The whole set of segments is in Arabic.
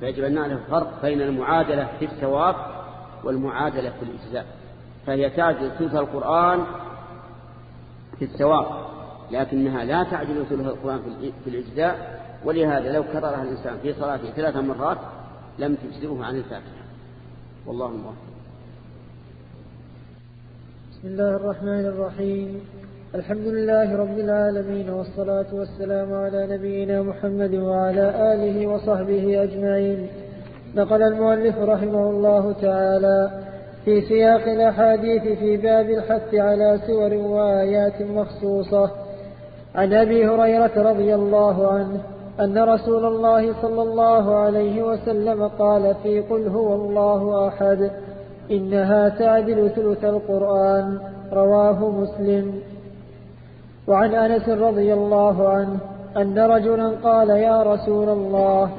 فيجب أن نعرف الفرق بين المعادلة في الثواب والمعادلة في الإجزاء. فهي تعدل ثلث القرآن في الثواب لكنها لا تعدل ثلث القرآن في الإجزاء. ولهذا لو كررها الإنسان في صلاته ثلاث مرات لم تجزئه عن الفاتحة. والله موفق. بسم الله الرحمن الرحيم. الحمد لله رب العالمين والصلاة والسلام على نبينا محمد وعلى آله وصحبه أجمعين. نقل المؤلف رحمه الله تعالى في سياق الأحاديث في باب الحث على سور وآيات مخصوصة. عن أبي هريرة رضي الله عنه أن رسول الله صلى الله عليه وسلم قال في قل هو الله أحد إنها تعدل ثلث القرآن رواه مسلم. وعن أنس رضي الله عنه أن رجلا قال يا رسول الله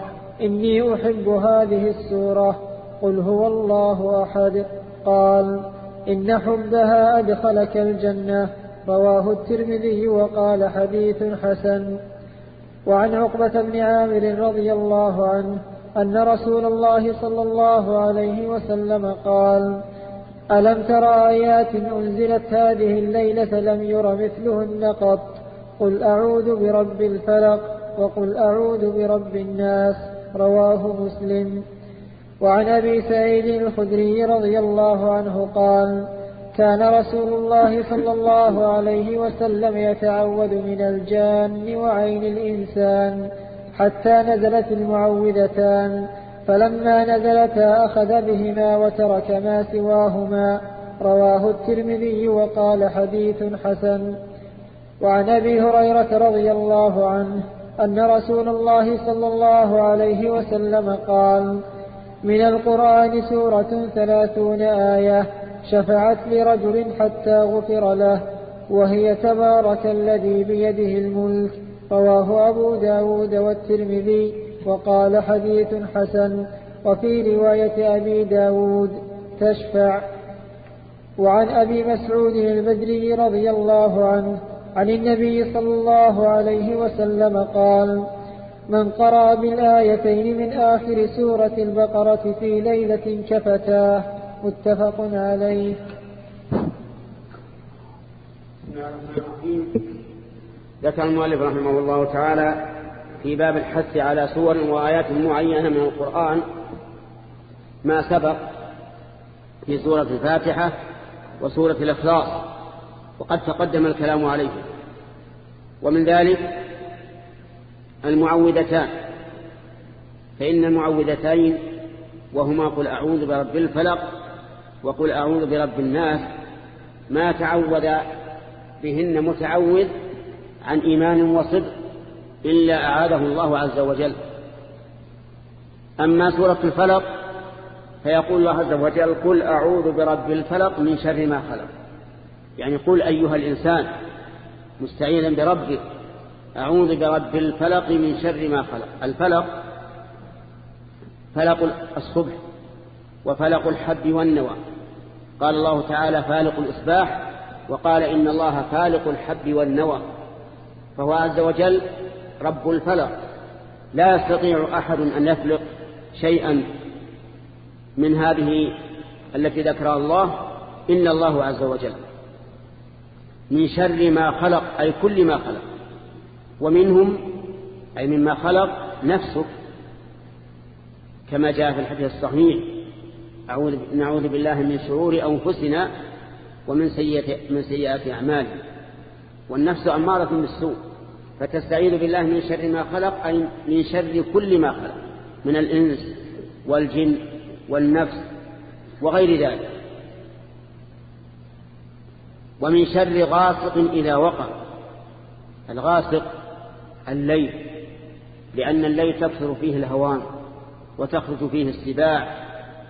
إني أحب هذه السورة قل هو الله أحد قال إن حبها أدخلك الجنة رواه الترمذي وقال حديث حسن وعن عقبة بن عامر رضي الله عنه أن رسول الله صلى الله عليه وسلم قال ألم تر آيات أنزلت هذه الليلة لم ير مثلهن قط؟ قل أعوذ برب الفلق وقل أعوذ برب الناس. رواه مسلم. وعن أبي سعيد الخدري رضي الله عنه قال كان رسول الله صلى الله عليه وسلم يتعوذ من الجان وعين الإنسان حتى نزلت المعوذتان. فلما نزلتا أخذ بهما وترك ما سواهما. رواه الترمذي وقال حديث حسن. وعن أبي هريرة رضي الله عنه أن رسول الله صلى الله عليه وسلم قال من القرآن سورة ثلاثون آية شفعت لرجل حتى غفر له وهي تبارك الذي بيده الملك. رواه أبو داود والترمذي. وقال حديث حسن وفي رواية أبي داود تشفع. وعن أبي مسعود البدري رضي الله عنه عن النبي صلى الله عليه وسلم قال من قرأ بالآيتين من آخر سورة البقرة في ليلة كفتاه. متفق عليه. ذكر المؤلف رحمه الله تعالى في باب الحث على سور وآيات معينة من القرآن ما سبق في سورة الفاتحة وسورة الإخلاص وقد تقدم الكلام عليه. ومن ذلك المعوذتان فإن المعوذتين وهما قل أعوذ برب الفلق وقل أعوذ برب الناس ما تعوذ بهن متعوذ عن إيمان وصدق. إلا أعاده الله عز وجل. أما سورة الفلق فيقول الله عز وجل قل أعوذ برب الفلق من شر ما خلق. يعني قل أيها الإنسان مستعينا بربك أعوذ برب الفلق من شر ما خلق. الفلق فلق الصبح وفلق الحب والنوى. قال الله تعالى فالق الإصباح وقال إن الله فالق الحب والنوى. فهو عز وجل رب الفلق. لا يستطيع أحد أن يفلق شيئا من هذه التي ذكرها الله إلا الله عز وجل. من شر ما خلق أي كل ما خلق. ومنهم أي مما خلق نفسك. كما جاء في الحديث الصحيح نعوذ بالله من شرور أنفسنا ومن سيئات, من سيئات أعمالنا. والنفس أمارة بالسوء. فتستعيذ بالله من شر ما خلق أي من شر كل ما خلق من الإنس والجن والنفس وغير ذلك. ومن شر غاسق إذا وقع الغاسق الليل لأن الليل تكثر فيه الهوان وتخرج فيه السباع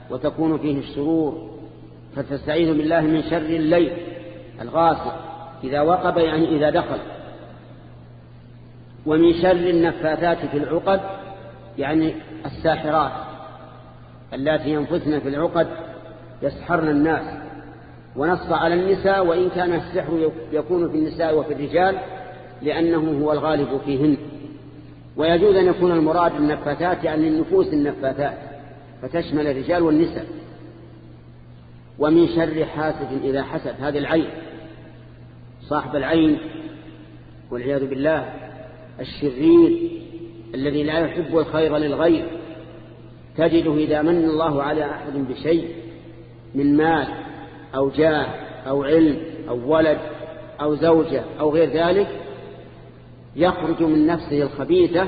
وتكون فيه الشرور فتستعيذ بالله من شر الليل الغاسق إذا وقب يعني إذا دخل. ومن شر النفاثات في العقد يعني الساحرات التي ينفثن في العقد يسحرن الناس. ونص على النساء وإن كان السحر يكون في النساء وفي الرجال لأنه هو الغالب فيهن. ويجوز أن يكون المراد النفاثات يعني النفوس النفاثات فتشمل الرجال والنساء. ومن شر حاسد إذا حسد هذه العين. صاحب العين والعياذ بالله الشرير الذي لا يحب الخير للغير تجده إذا من الله على أحد بشيء من مال أو جاه أو علم أو ولد أو زوجة أو غير ذلك يخرج من نفسه الخبيثة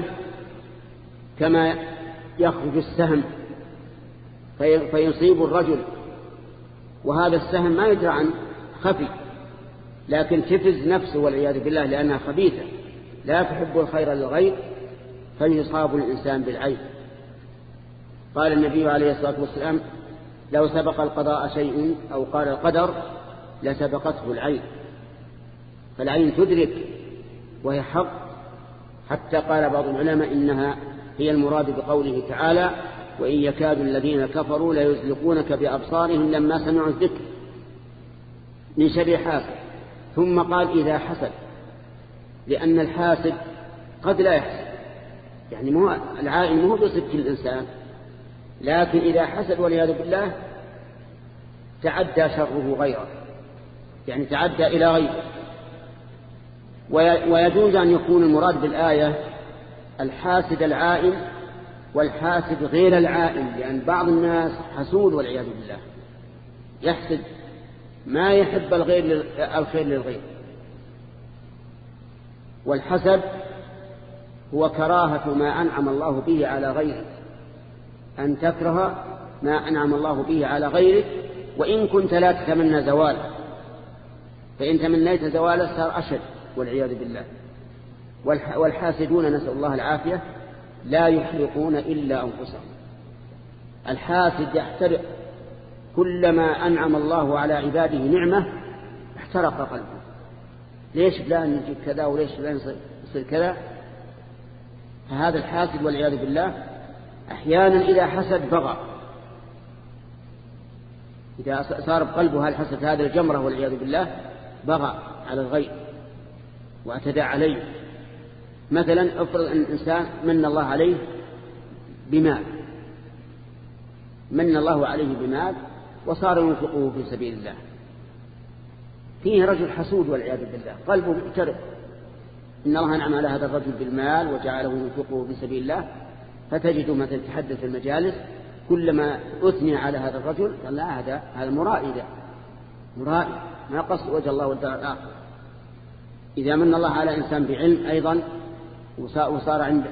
كما يخرج السهم فيصيب الرجل وهذا السهم ما يدرى عن خفي لكن تفز نفسه والعياذ بالله لأنها خبيثة. لا تحب الخير للغير فيصاب الإنسان بالعين قال النبي عليه الصلاة والسلام لو سبق القضاء شيء أو قال القدر لسبقته العين. فالعين تدرك وهي حق حتى قال بعض العلماء إنها هي المراد بقوله تعالى وإن يكاد الذين كفروا ليزلقونك بأبصارهم لما سمعوا الذكر. من شر حاسد ثم قال إذا حسد. لأن الحاسد قد لا يحسد. يعني مو العائن مو بصدق الإنسان لكن إذا حسد والعياذ بالله تعدى شره غيره. يعني تعدى إلى غيره. ويجوز أن يكون المراد بالآية الحاسد العائن والحاسد غير العائن لأن بعض الناس حسود والعياذ بالله. يحسد ما يحب الغير الخير للغير. والحسد هو كراهة ما أنعم الله به على غيرك أن تكره ما أنعم الله به على غيرك وإن كنت لا تتمنى زواله. فإن تمنيت زواله صار أشد والعياذ بالله. والحاسدون نسأل الله العافية لا يحرقون إلا أنفسهم. الحاسد يحترق. كلما أنعم الله على عباده نعمة احترق قلبه. ليش فلان يجيب كذا وليش فلان يصير كذا؟ فهذا الحاسد والعياذ بالله أحيانا إذا حسد بغى. إذا صار بقلبه الحسد هذه الجمرة والعياذ بالله بغى على الغير واعتدى عليه. مثلا افرض أن الإنسان من الله عليه بمال. من الله عليه بمال وصار ينفقه في سبيل الله. فيه رجل حسود والعياذ بالله قلبه مقترب إن الله أنعم على هذا الرجل بالمال وجعله ينفقه في سبيل الله. فتجد مثلا تحدث في المجالس كلما أثني على هذا الرجل قال لا هذا هذا مرائي ده مرائي. ما قصد وجه الله والدار الآخر إذا من الله على إنسان بعلم أيضا وصار عند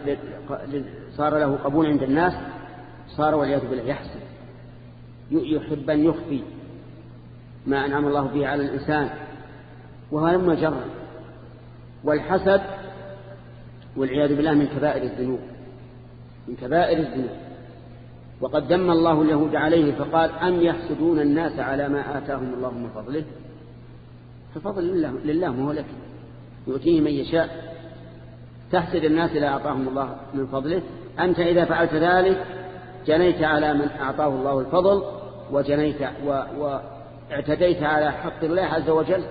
صار له قبول عند الناس صار والعياذ بالله يحسن. يحب أن يخفي. ما أنعم الله به على الإنسان وهذا مجرد والحسد والعياذ بالله من كبائر الذنوب من كبائر الذنوب. وقد دم الله اليهود عليه فقال أم يحسدون الناس على ما آتاهم الله من فضله؟ ففضل لله, لله ما هو لك. يؤتيه من يشاء. تحسد الناس إذا أعطاهم الله من فضله. أنت إذا فعلت ذلك جنيت على من أعطاه الله الفضل وجنيت و... واعتديت على حق الله عز وجل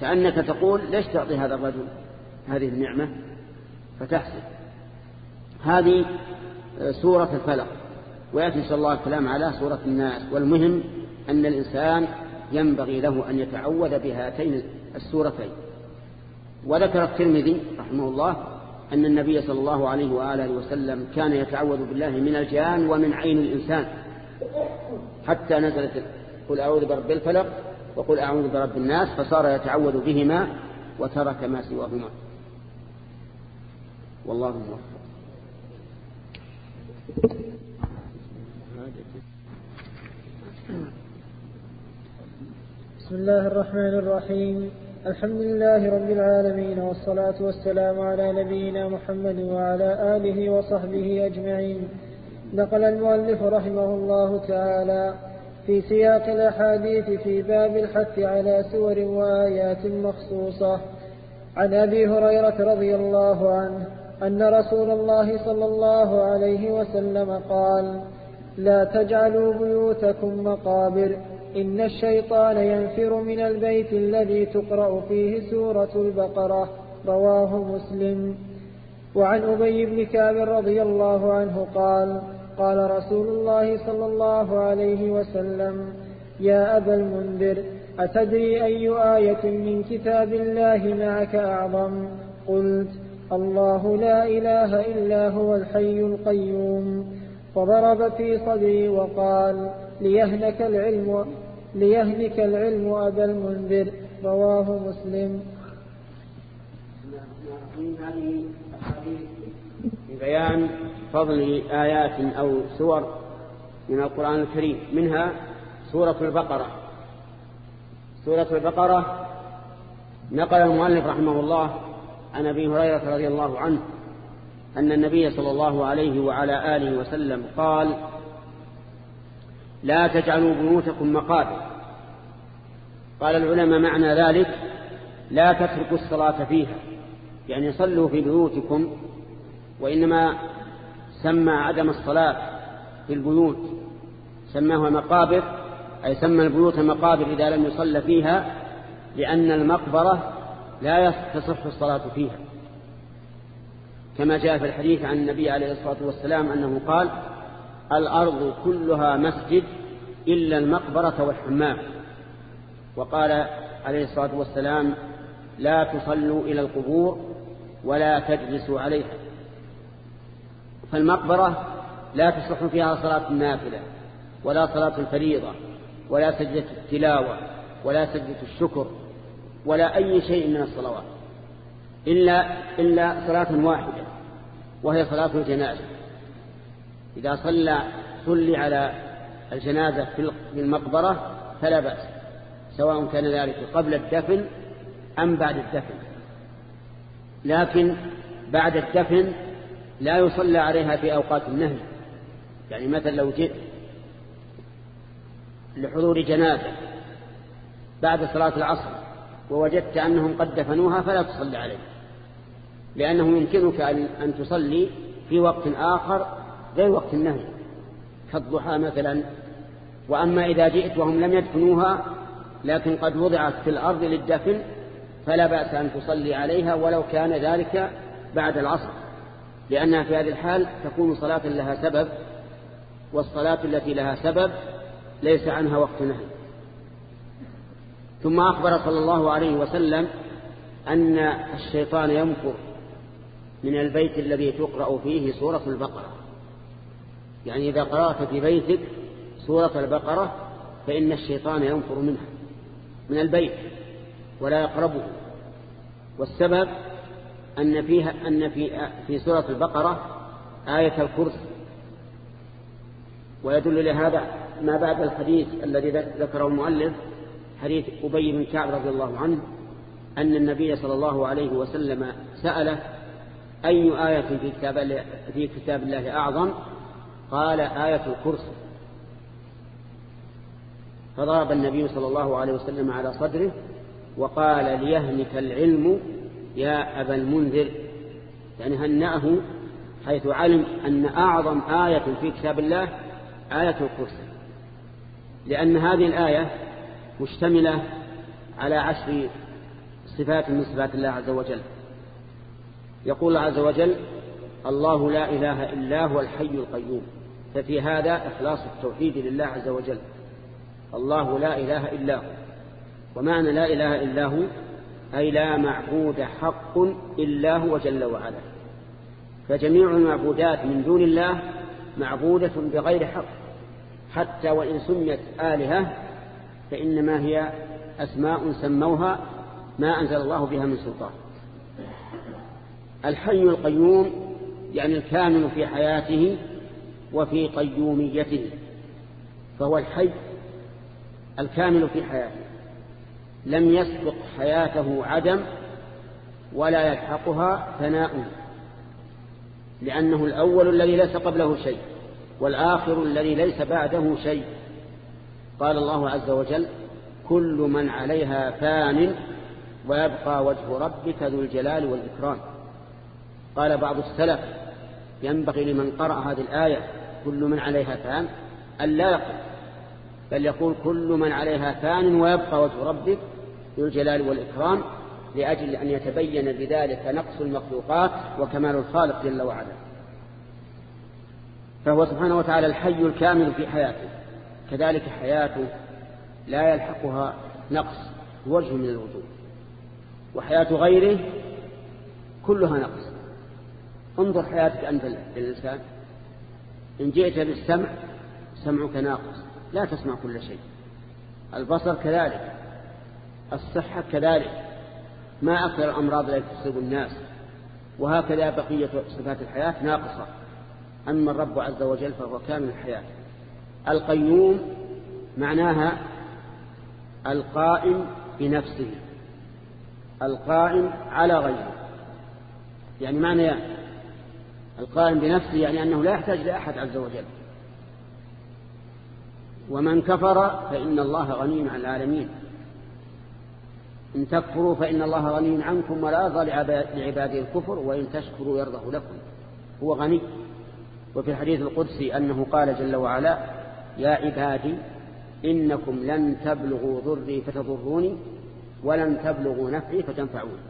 كأنك تقول ليش تعطي هذا الرجل هذه النعمة فتحسد هذه سورة الفلق ويأتي صلى الله الكلام على سورة الناس والمهم أن الإنسان ينبغي له أن يتعوذ بهاتين السورتين. وذكر الترمذي رحمه الله أن النبي صلى الله عليه وآله وسلم كان يتعوذ بالله من الجان ومن عين الإنسان حتى نزلت قل أعوذ برب الفلق وقل أعوذ برب الناس فصار يتعوذ بهما وترك ما سواهما. والله موفق. بسم الله الرحمن الرحيم. الحمد لله رب العالمين والصلاة والسلام على نبينا محمد وعلى آله وصحبه أجمعين. نقل المؤلف رحمه الله تعالى في سياق الأحاديث في باب الحث على سور وآيات مخصوصة. عن أبي هريرة رضي الله عنه أن رسول الله صلى الله عليه وسلم قال لا تجعلوا بيوتكم مقابر إن الشيطان ينفر من البيت الذي تقرأ فيه سورة البقرة. رواه مسلم. وعن أبي بن كعب رضي الله عنه قال قال رسول الله صلى الله عليه وسلم يا أبا المنذر أتدري أي آية من كتاب الله معك أعظم؟ قلت الله لا إله إلا هو الحي القيوم. فضرب في صدري وقال ليهنك العلم ليهنك العلم أبا المنذر. رواه مسلم. بيان فضل آيات أو سور من القرآن الكريم منها سورة البقرة. سورة البقرة نقل المؤلف رحمه الله عن أبي هريرة رضي الله عنه أن النبي صلى الله عليه وعلى آله وسلم قال لا تجعلوا بيوتكم مقابر. قال العلماء معنى ذلك لا تتركوا الصلاة فيها. يعني صلوا في بيوتكم وإنما سمى عدم الصلاة في البيوت سماها مقابر أي سمى البيوت مقابر إذا لم يصل فيها لأن المقبرة لا تصح الصلاة فيها. كما جاء في الحديث عن النبي عليه الصلاة والسلام أنه قال الأرض كلها مسجد إلا المقبرة والحمام وقال عليه الصلاة والسلام لا تصلوا إلى القبور ولا تجلسوا عليها فالمقبرة لا تصح فيها صلاة النافلة ولا صلاة الفريضة ولا سجدة التلاوة ولا سجدة الشكر ولا أي شيء من الصلوات إلا, إلا صلاة واحدة وهي صلاة الجنازة. إذا صلى صلي على الجنازة في المقبرة فلا بأس سواء كان ذلك قبل الدفن أم بعد الدفن. لكن بعد الدفن لا يصلى عليها في أوقات النهي يعني مثلا لو جئت لحضور جنازة بعد صلاة العصر ووجدت أنهم قد دفنوها فلا تصلي عليه لأنه يمكنك أن تصلي في وقت آخر غير وقت النهي كالضحى مثلا. وأما إذا جئت وهم لم يدفنوها لكن قد وضعت في الأرض للدفن فلا بأس أن تصلي عليها ولو كان ذلك بعد العصر. لأنها في هذه الحال تكون صلاة لها سبب والصلاة التي لها سبب ليس عنها وقت نهي. ثم أخبر صلى الله عليه وسلم أن الشيطان يمكر من البيت الذي تقرأ فيه سورة البقرة. يعني إذا قرأت في بيتك سورة البقرة فإن الشيطان ينفر منها من البيت ولا يقربه. والسبب أن فيها أن في في سورة البقرة آية الكرسي. ويدل لهذا ما بعد الحديث الذي ذكره المؤلف حديث أبي بن كعب رضي الله عنه أن النبي صلى الله عليه وسلم سأله أي آية في كتاب, في كتاب الله أعظم؟ قال آية الكرسي. فضرب النبي صلى الله عليه وسلم على صدره وقال ليهنك العلم يا أبا المنذر يعني هنأه حيث علم أن أعظم آية في كتاب الله آية الكرسي. لأن هذه الآية مشتملة على عشر صفات من صفات الله عز وجل. يقول الله عز وجل الله لا إله إلا هو الحي القيوم ففي هذا إخلاص التوحيد لله عز وجل. الله لا إله إلا هو ومعنى لا إله إلا هو أي لا معبود حق إلا هو جل وعلا. فجميع المعبودات من دون الله معبودة بغير حق. حتى وإن سميت آلهة فإنما هي أسماء سموها ما أنزل الله بها من سلطان. الحي القيوم يعني الكامل في حياته وفي قيوميته فهو الحي الكامل في حياته. لم يسبق حياته عدم ولا يلحقها ثناء لأنه الأول الذي ليس قبله شيء والآخر الذي ليس بعده شيء. قال الله عز وجل كل من عليها فان ويبقى وجه ربك ذو الجلال والإكرام. قال بعض السلف ينبغي لمن قرأ هذه الآية كل من عليها فان أن لا يقل بل يقول كل من عليها فان ويبقى وجه ربك ذو الجلال والإكرام لأجل أن يتبين بذلك نقص المخلوقات وكمال الخالق جل وعلا. فهو سبحانه وتعالى الحي الكامل في حياته. كذلك حياته لا يلحقها نقص وجه من الوجود. وحياة غيره كلها نقص. انظر حياتك أنت للإنسان إن جئت بالسمع سمعك ناقص لا تسمع كل شيء. البصر كذلك. الصحة كذلك. ما أكثر الأمراض التي تصيب الناس. وهكذا بقية صفات الحياة ناقصة. أما الرب عز وجل فهو كامل الحياة. القيوم معناها القائم بنفسه. القائم على غيره. يعني معنى القائم بنفسه يعني أنه لا يحتاج لأحد عز وجل. ومن كفر فإن الله غني عن العالمين. إن تكفروا فإن الله غني عنكم ولا يرضى لعباده الكفر وإن تشكروا يرضه لكم. هو غني. وفي الحديث القدسي أنه قال جل وعلا يا عبادي إنكم لن تبلغوا ضري فتضروني ولن تبلغوا نفعي فتنفعوني.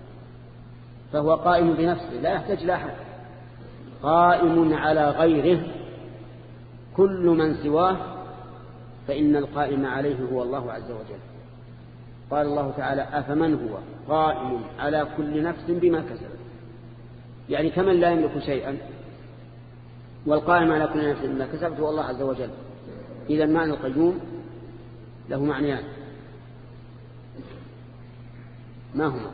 فهو قائم بنفسه لا يحتاج لاحد قائم على غيره كل من سواه فإن القائم عليه هو الله عز وجل. قال الله تعالى أفمن هو قائم على كل نفس بما كسبت. يعني كمن لا يملك شيئا والقائم على كل نفس بما كسبت هو الله عز وجل. إذا معنى القيوم له معنيان. ما هما؟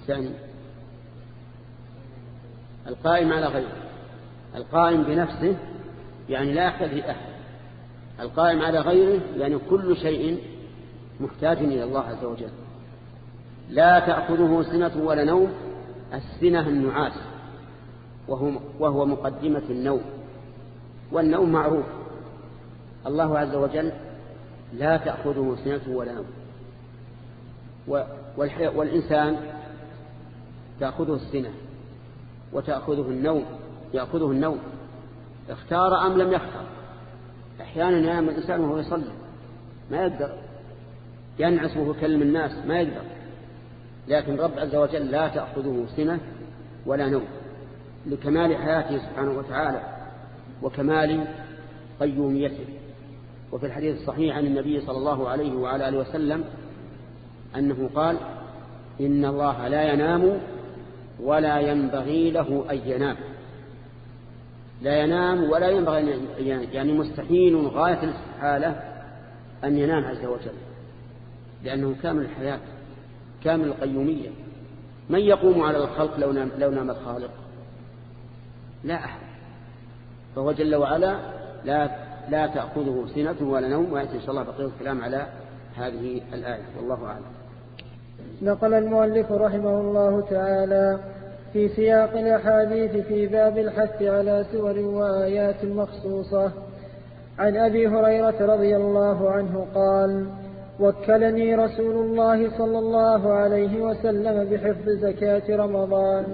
الثاني القائم على غيره. القائم بنفسه يعني لا يحتاج أحد. القائم على غيره يعني كل شيء محتاج إلى الله عز وجل. لا تأخذه سنة ولا نوم السنة النعاس وهو, مقدمة النوم. والنوم معروف. الله عز وجل لا تأخذه سنة ولا نوم. والإنسان تأخذه السنة وتأخذه النوم يأخذه النوم. اختار أم لم يختار أحيانا ينام الإنسان وهو يصلي. ما يقدر. ينعس وهو يكلم الناس ما يقدر. لكن رب عز وجل لا تأخذه سنة ولا نوم. لكمال حياته سبحانه وتعالى وكمال قيوميته. وفي الحديث الصحيح عن النبي صلى الله عليه وعلى آله وسلم أنه قال إن الله لا ينام ولا ينبغي له أن ينام. لا ينام ولا ينبغي يعني مستحيل غاية الاستحالة أن ينام عز وجل لأنه كامل الحياة كامل القيومية. من يقوم على الخلق لو نام, لو نام الخالق؟ لا أحد. فهو جل وعلا لا, لا تأخذه سنة ولا نوم ويأتي إن شاء الله بقية الكلام على هذه الآية. والله أعلم. نقل المؤلف رحمه الله تعالى في سياق الأحاديث في باب الحث على سور وآيات مخصوصة. عن أبي هريرة رضي الله عنه قال وكلني رسول الله صلى الله عليه وسلم بحفظ زكاة رمضان.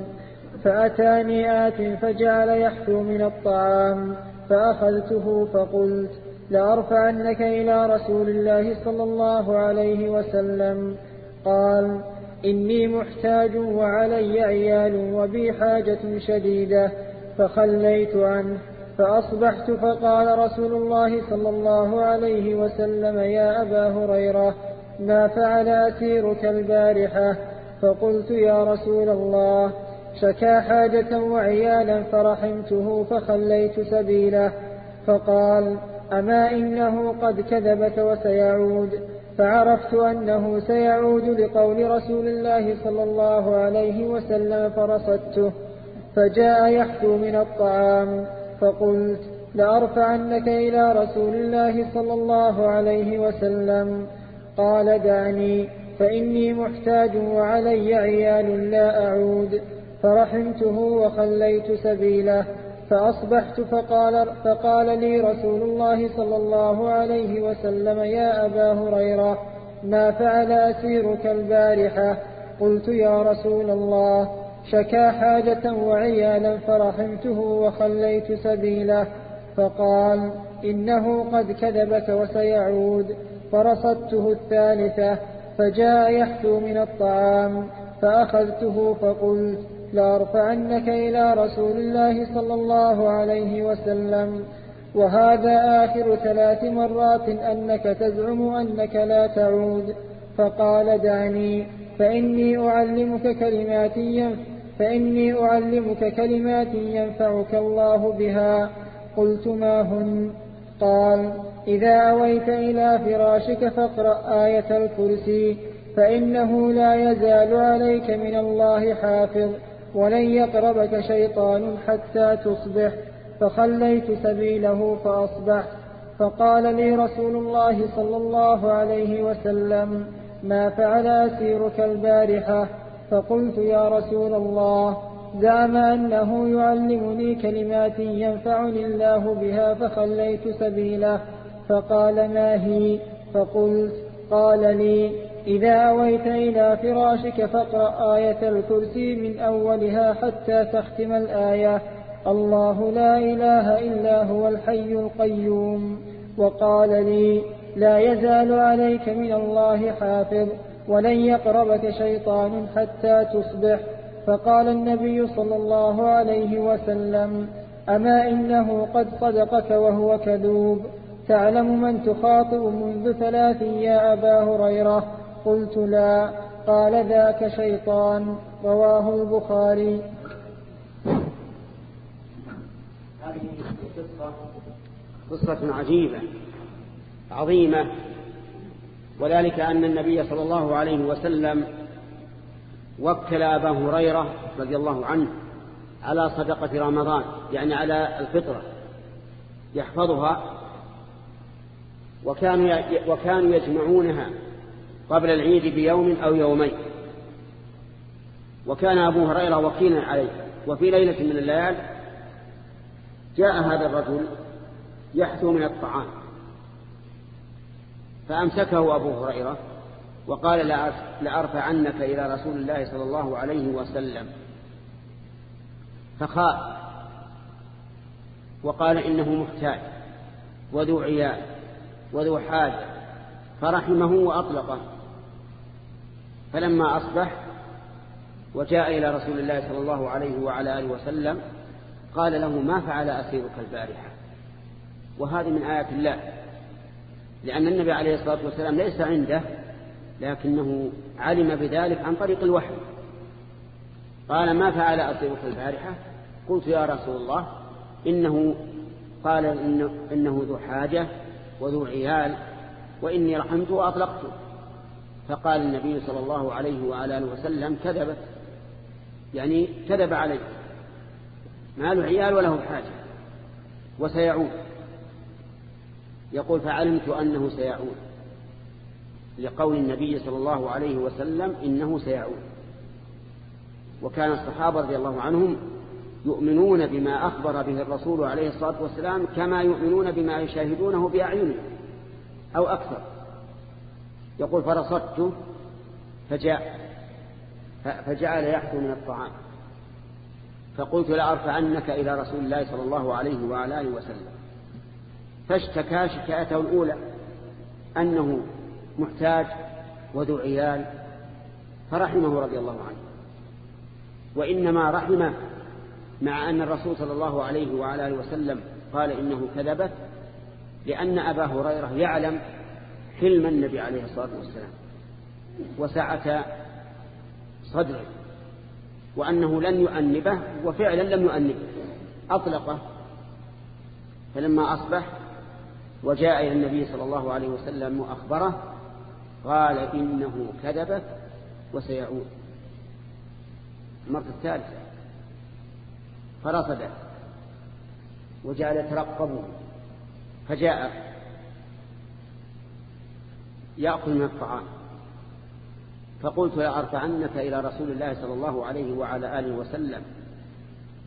فأتاني آت فجعل يحثو من الطعام. فأخذته فقلت لأرفعنك إلى رسول الله صلى الله عليه وسلم. قال إني محتاج وعلي عيال وبي حاجة شديدة فخليت عنه فأصبحت فقال رسول الله صلى الله عليه وسلم يا أبا هريرة ما فعل أسيرك البارحة؟ فقلت يا رسول الله شكا حاجة وعيالا فرحمته فخليت سبيله. فقال أما إنه قد كذبك وسيعود؟ فعرفت أنه سيعود لقول رسول الله صلى الله عليه وسلم فرصدته فجاء يحثو من الطعام فقلت لأرفعنك إلى رسول الله صلى الله عليه وسلم. قال دعني فإني محتاج وعلي عيال لا أعود. فرحمته وخليت سبيله. فأصبحت فقال, فقال لي رسول الله صلى الله عليه وسلم يا أبا هريرة ما فعل أسيرك البارحة؟ قلت يا رسول الله شكا حاجة وعيالا فرحمته وخليت سبيله. فقال إنه قد كذبك وسيعود. فرصدته الثالثة فجاء يحثو من الطعام فأخذته فقلت لأرفعنك إلى رسول الله صلى الله عليه وسلم. وهذا آخر ثلاث مرات أنك تزعم أنك لا تعود. فقال دعني فإني أعلمك كلمات فإني أعلمك كلمات ينفعك الله بها. قلت ما هن؟ قال إذا أويت إلى فراشك فاقرأ آية الكرسي فإنه لا يزال عليك من الله حافظ. ولن يقربك شيطان حتى تصبح فخليت سبيله فأصبحت فقال لي رسول الله صلى الله عليه وسلم ما فعل أسيرك البارحة؟ فقلت يا رسول الله زعم أنه يعلمني كلمات ينفعني الله بها فخليت سبيله. فقال ما هي؟ فقلت قال لي إذا أويت إلى فراشك فاقرأ آية الكرسي من أولها حتى تختم الآية. الله لا إله إلا هو الحي القيوم. وقال لي لا يزال عليك من الله حافظ ولن يقربك شيطان حتى تصبح. فقال النبي صلى الله عليه وسلم أما إنه قد صدقك وهو كذوب. تعلم من تخاطب منذ ثلاث يا أبا هريرة. قلت لا قال ذاك شيطان رواه البخاري. هذه قصة قصة عجيبة عظيمة وذلك أن النبي صلى الله عليه وسلم وكل أبا هريرة رضي الله عنه على صدقة رمضان يعني على الفطرة يحفظها وكانوا وكانوا يجمعونها. قبل العيد بيوم أو يومين. وكان أبو هريرة وكيلا عليه. وفي ليلة من الليال جاء هذا الرجل يحثو من الطعام. فأمسكه أبو هريرة وقال لأرفعنك إلى رسول الله صلى الله عليه وسلم. فخاف. وقال إنه محتاج. وذو عيال. وذو حاجة. فرحمه وأطلقه. فلما أصبح وجاء إلى رسول الله صلى الله عليه وعلى آله وسلم قال له ما فعل أسيرك البارحة؟ وهذه من آيات الله. لأن النبي عليه الصلاة والسلام ليس عنده لكنه علم بذلك عن طريق الوحي. قال ما فعل أسيرك البارحة؟ قلت يا رسول الله إنه قال إنه, ذو حاجة وذو عيال وإني رحمت وأطلقته. فقال النبي صلى الله عليه وعلى آله وسلم كذبت يعني كذب عليه. ما له عيال وله حاجة. وسيعود. يقول فعلمت أنه سيعود. لقول النبي صلى الله عليه وسلم إنه سيعود. وكان الصحابة رضي الله عنهم يؤمنون بما أخبر به الرسول عليه الصلاة والسلام كما يؤمنون بما يشاهدونه بأعينهم أو أكثر. يقول فرصدت فجاء فجعل يحكو من الطعام. فقلت لأرفعنك إلى رسول الله صلى الله عليه وعلى آله وسلم. فاشتكى شكايته الأولى أنه محتاج وذو عيال فرحمه رضي الله عنه. وإنما رحمه مع أن الرسول صلى الله عليه وعلى آله وسلم قال إنه كذبت لأن أبا هريرة يعلم حلم النبي عليه الصلاة والسلام وسعة صدره وأنه لن يؤنبه وفعلا لم يؤنبه. أطلقه. فلما أصبح وجاء إلى النبي صلى الله عليه وسلم وأخبره قال إنه كذبت وسيعود. المرة الثالثة فرصده. وجعل يترقبه. فجاء يأكل من الطعام. فقلت لأرفعنك إلى رسول الله صلى الله عليه وعلى آله وسلم.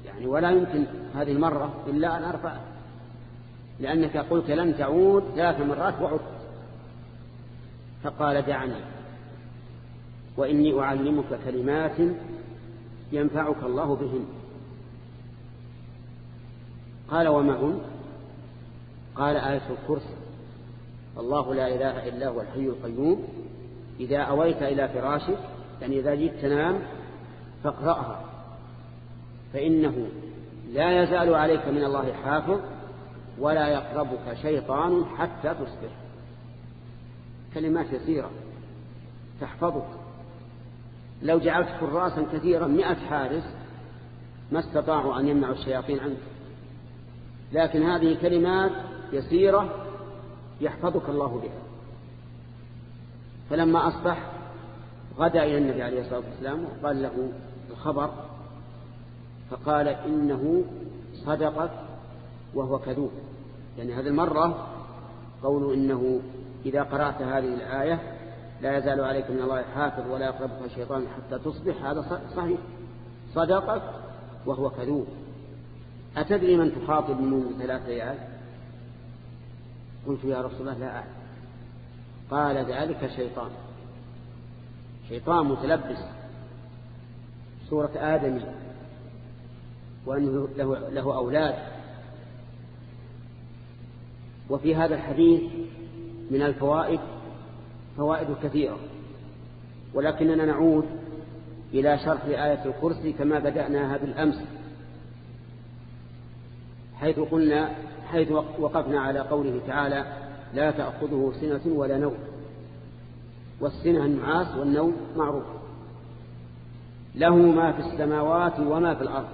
يعني ولا يمكن هذه المرة إلا أن أرفعه لأنك قلت لن تعود ثلاث مرات وعدت فقال دعني وإني أعلمك كلمات ينفعك الله بهن. قال وما هن؟ قال آية الكرسي. الله لا إله إلا هو الحي القيوم. إذا أويت إلى فراشك يعني إذا جئت تنام فاقرأها. فإنه لا يزال عليك من الله حافظ ولا يقربك شيطان حتى تصبح. كلمات يسيرة. تحفظك. لو جعلت حراسا كثيرا مئة حارس ما استطاعوا أن يمنعوا الشياطين عنك. لكن هذه كلمات يسيرة يحفظك الله بها. فلما أصبح غدا إلى النبي عليه الصلاة والسلام وقال له الخبر فقال إنه صدقت وهو كذوب. يعني هذه المرة قول إنه إذا قرأت هذه الآية لا يزال عليك من الله حافظ ولا يقربك الشيطان حتى تصبح. هذا صحيح. صدقت وهو كذوب. أتدري من تخاطب من ثلاث ليال قلت يا رسول الله لا أعلم قال ذلك شيطان. شيطان متلبس. سورة آدم. وأنه له, له أولاد. وفي هذا الحديث من الفوائد فوائد كثيرة. ولكننا نعود إلى شرح آية الكرسي كما بدأناها بالأمس. حيث قلنا حيث وقفنا على قوله تعالى لا تأخذه سنة ولا نوم. والسنة النعاس والنوم معروف. له ما في السماوات وما في الأرض.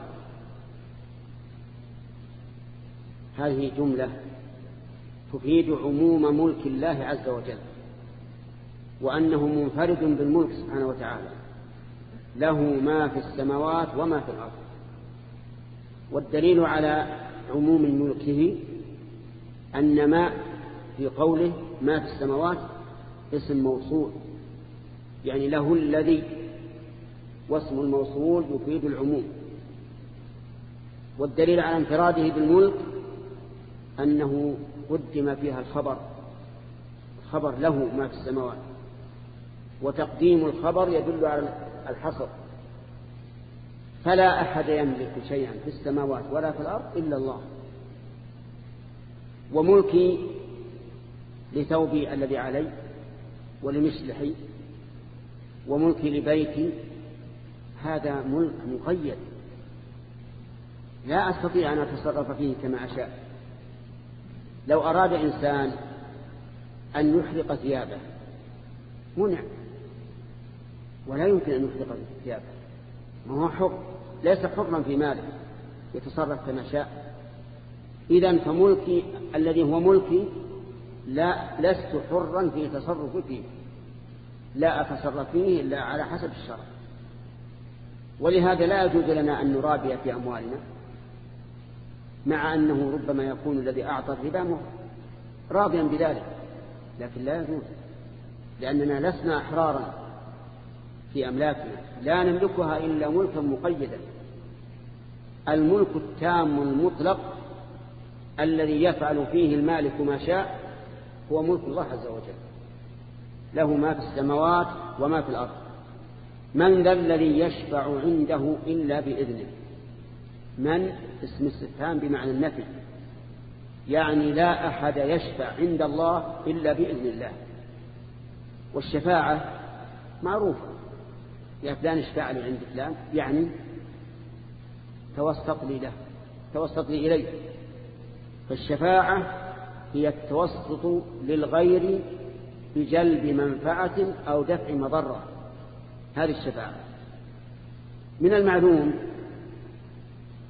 هذه جملة تفيد عموم ملك الله عز وجل وأنه منفرد بالملك سبحانه وتعالى. له ما في السماوات وما في الأرض. والدليل على عموم ملكه أن ما في قوله ما في السماوات اسم موصول يعني له الذي واسم الموصول يفيد العموم. والدليل على انفراده بالملك أنه قدم فيها الخبر الخبر له ما في السماوات وتقديم الخبر يدل على الحصر. فلا أحد يملك شيئا في السماوات ولا في الأرض إلا الله. وملكي لثوبي الذي علي ولمسلحي وملكي لبيتي. هذا ملك مقيد. لا أستطيع أن أتصرف فيه كما أشاء. لو أراد إنسان أن يحرق ثيابه منع. ولا يمكن أن يحرق ثيابه. ما هو حر ليس حرا في ماله يتصرف كما شاء. إذا فملكي الذي هو ملكي لا لست حرا في تصرف فيه. لا أتصرف فيه إلا على حسب الشرع. ولهذا لا يجوز لنا أن نرابي في أموالنا مع أنه ربما يكون الذي أعطى الربا راضيا بذلك لكن لا يجوز لأننا لسنا أحرارا في أملاكنا. لا نملكها إلا ملكا مقيدا. الملك التام المطلق الذي يفعل فيه المالك ما شاء هو ملك الله عز وجل. له ما في السماوات وما في الأرض. من ذا الذي يشفع عنده إلا بإذنه؟ من؟ اسم استفهام بمعنى النفي. يعني لا أحد يشفع عند الله إلا بإذن الله. والشفاعة معروفة. يا فلان اشفع لي عند فلان. يعني توسط لي له توسط لي إليه. فالشفاعة هي التوسط للغير بجلب منفعة أو دفع مضرة. هذه الشفاعة. من المعلوم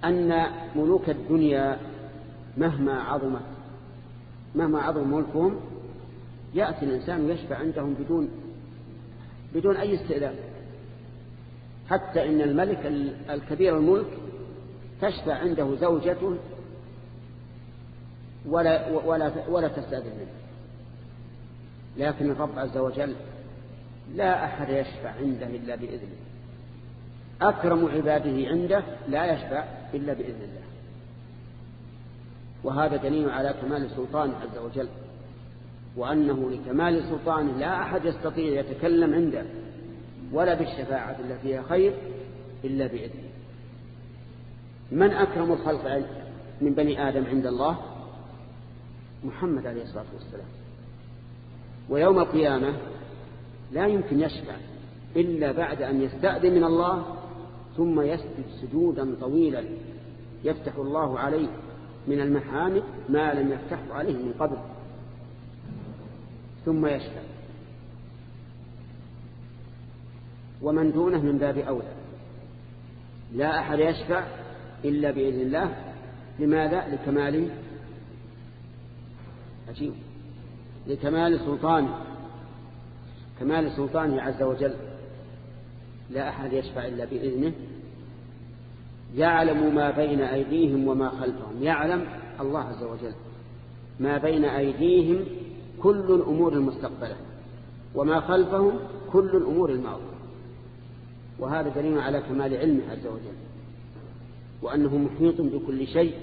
أن ملوك الدنيا مهما عظمت مهما عظم ملكهم يأتي الإنسان ويشفع عندهم بدون بدون أي استئذان. حتى إن الملك الكبير الملك تشفع عنده زوجته ولا, ولا, ولا تستأذن منه. لكن الرب عز وجل لا أحد يشفع عنده إلا بإذنه أكرم عباده عنده لا يشفع إلا بإذن الله. وهذا دليل على كمال سلطانه عز وجل وأنه لكمال سلطانه لا أحد يستطيع يتكلم عنده ولا بالشفاعة التي فيها خير إلا بإذنه من أكرم الخلق من بني آدم عند الله؟ محمد عليه الصلاة والسلام. ويوم القيامة لا يمكن يشفع إلا بعد أن يستأذن من الله ثم يسجد سجودا طويلا يفتح الله عليه من المحامد ما لم يفتحه عليه من قبل. ثم يشفع. ومن دونه من باب أولى. لا أحد يشفع إلا بإذن الله. لماذا؟ لكمال عجيب. لكمال سلطانه كمال سلطانه عز وجل. لا أحد يشفع إلا بإذنه. يعلم ما بين أيديهم وما خلفهم. يعلم الله عز وجل ما بين أيديهم كل الأمور المستقبلة وما خلفهم كل الأمور الماضية. وهذا دليل على كمال علمه عز وجل. وأنه محيط بكل شيء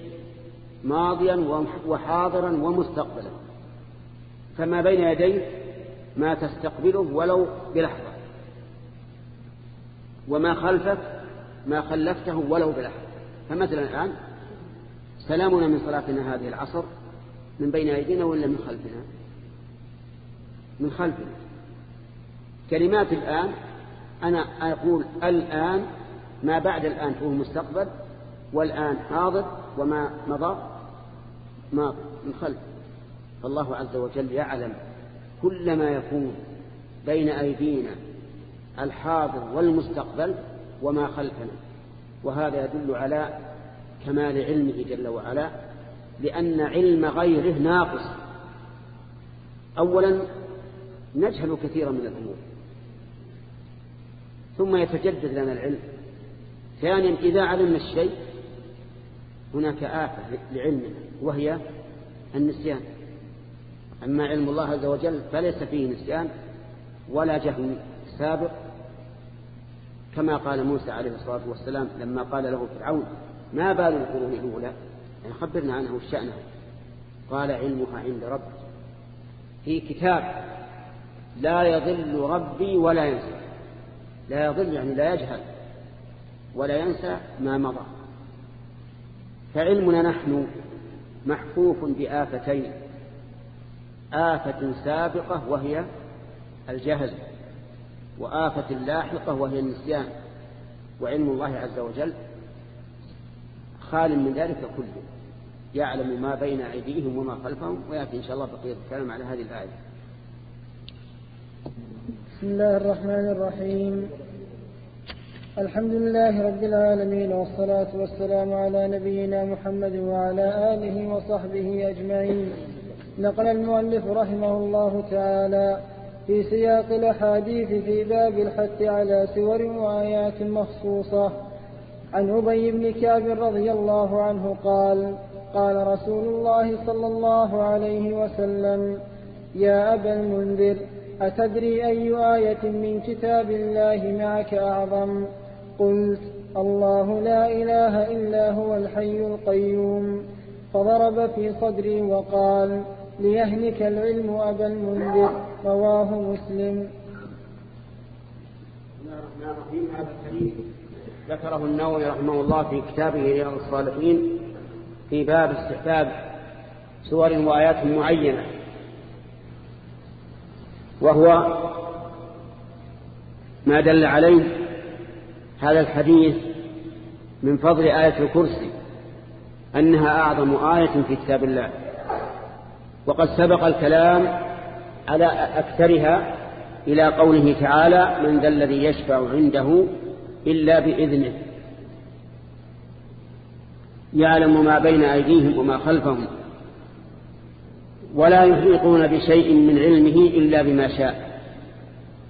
ماضيا وحاضرا ومستقبلا. فما بين يديه ما تستقبله ولو بلحظة. وما خلفك ما خلفته ولو بلحظة. فمثلا الآن سلامنا من صلاتنا هذه العصر من بين أيدينا ولا من خلفنا؟ من خلفنا. كلمات الآن أنا أقول الآن ما بعد الآن فهو مستقبل والآن حاضر وما مضى؟ ماضي من خلف. فالله عز وجل يعلم كل ما يكون بين أيدينا الحاضر والمستقبل وما خلفنا. وهذا يدل على كمال علمه جل وعلا لأن علم غيره ناقص. أولا نجهل كثيرا من الأمور. ثم يتجدد لنا العلم. ثانيا إذا علمنا الشيء هناك آفة لعلمنا وهي النسيان. أما علم الله عز وجل فليس فيه نسيان ولا جهل سابق كما قال موسى عليه الصلاة والسلام لما قال له فرعون ما بال القرون الأولى؟ يعني خبرنا عنه وشأنه. قال علمها عند ربي. في كتاب لا يضل ربي ولا ينسى. لا يضل يعني لا يجهل ولا ينسى ما مضى. فعلمنا نحن محفوف بآفتين. آفة سابقة وهي الجهل وآفة لاحقة وهي النسيان. وعلم الله عز وجل خال من ذلك كله يعلم ما بين أيديهم وما خلفهم. ويأتي إن شاء الله بقية الكلام على هذه الآية. بسم الله الرحمن الرحيم. الحمد لله رب العالمين والصلاة والسلام على نبينا محمد وعلى آله وصحبه أجمعين. نقل المؤلف رحمه الله تعالى في سياق الأحاديث في باب الحث على سور وآيات مخصوصة. عن أبي بن كعب رضي الله عنه قال قال رسول الله صلى الله عليه وسلم يا أبا المنذر أتدري أي آية من كتاب الله معك أعظم؟ قلت الله لا إله إلا هو الحي القيوم. فضرب في صدري وقال ليهلك العلم أبا المنذر رواه مسلم. هذا الحديث ذكره النووي رحمه الله في كتابه رياض الصالحين في باب استحباب سور وآيات معينة وهو ما دل عليه هذا الحديث من فضل آية الكرسي أنها أعظم آية في كتاب الله. وقد سبق الكلام على أكثرها إلى قوله تعالى من ذا الذي يشفع عنده إلا بإذنه. يعلم ما بين أيديهم وما خلفهم ولا يحيطون بشيء من علمه إلا بما شاء.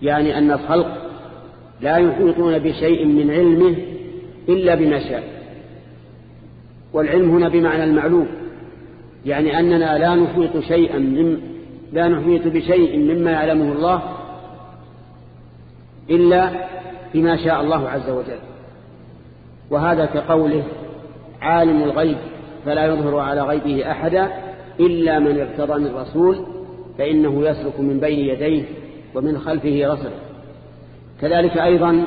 يعني أن الخلق لا يحيطون بشيء من علمه إلا بما شاء. والعلم هنا بمعنى المعلوم يعني أننا لا نحيط شيئا من لا نحيط بشيء مما يعلمه الله إلا بما شاء الله عز وجل. وهذا كقوله عالم الغيب فلا يظهر على غيبه أحدا إلا من ارتضى من رسول فإنه يسلك من بين يديه ومن خلفه رسل كذلك أيضا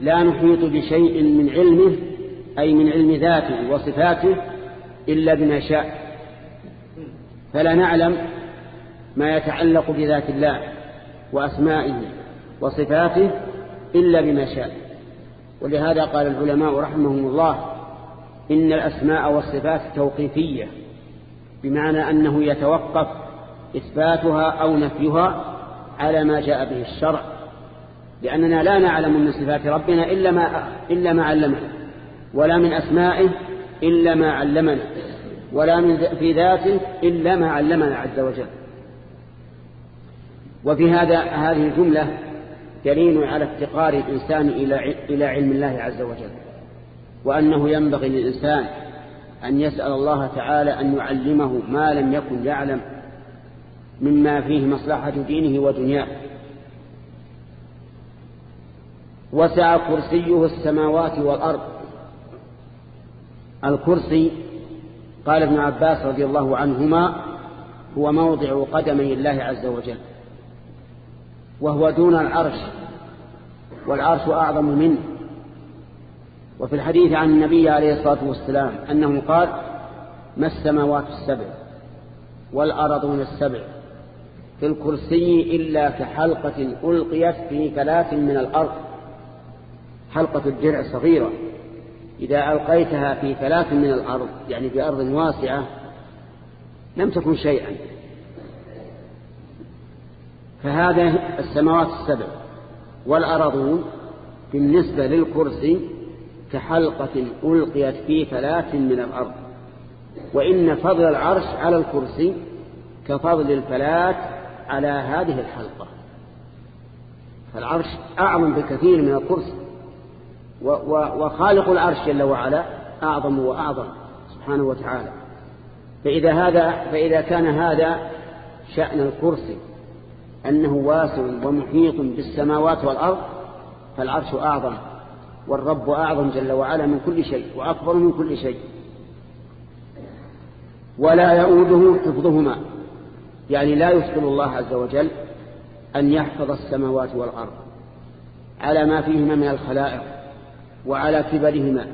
لا نحيط بشيء من علمه أي من علم ذاته وصفاته إلا بما شاء. فلا نعلم ما يتعلق بذات الله وأسمائه وصفاته إلا بما شاء. ولهذا قال العلماء رحمهم الله إن الأسماء والصفات توقيفية بمعنى أنه يتوقف إثباتها أو نفيها على ما جاء به الشرع. لأننا لا نعلم من صفات ربنا إلا ما, إلا ما علمنا ولا من أسمائه إلا ما علمنا ولا من في ذاته إلا ما علمنا عز وجل. وفي هذا هذه الجملة دليل على افتقار الإنسان إلى إلى علم الله عز وجل وأنه ينبغي للإنسان أن يسأل الله تعالى أن يعلمه ما لم يكن يعلم مما فيه مصلحة دينه ودنياه. وسع كرسيه السماوات والأرض. الكرسي قال ابن عباس رضي الله عنهما هو موضع قدمي الله عز وجل وهو دون العرش والعرش أعظم منه. وفي الحديث عن النبي عليه الصلاة والسلام أنه قال ما السماوات السبع والأرضون السبع؟ في الكرسي إلا كحلقة ألقيت في ثلاث من الأرض حلقة الدرع صغيرة. إذا ألقيتها في ثلاث من الأرض يعني في أرض واسعة لم تكن شيئا. فهذا السماوات السبع والأرضون بالنسبة للكرسي كحلقة ألقيت في ثلاث من الأرض. وإن فضل العرش على الكرسي كفضل الفلاة على هذه الحلقة. فالعرش أعظم بكثير من الكرسي. وخالق العرش جل وعلا أعظم وأعظم سبحانه وتعالى. فإذا, هذا فإذا كان هذا شأن الكرسي أنه واسع ومحيط بالسماوات والأرض فالعرش أعظم والرب أعظم جل وعلا من كل شيء وأكبر من كل شيء. ولا يؤوده حفظهما. يعني لا يثقل الله عز وجل أن يحفظ السماوات والأرض على ما فيهما من الخلائق. وعلى كبرهما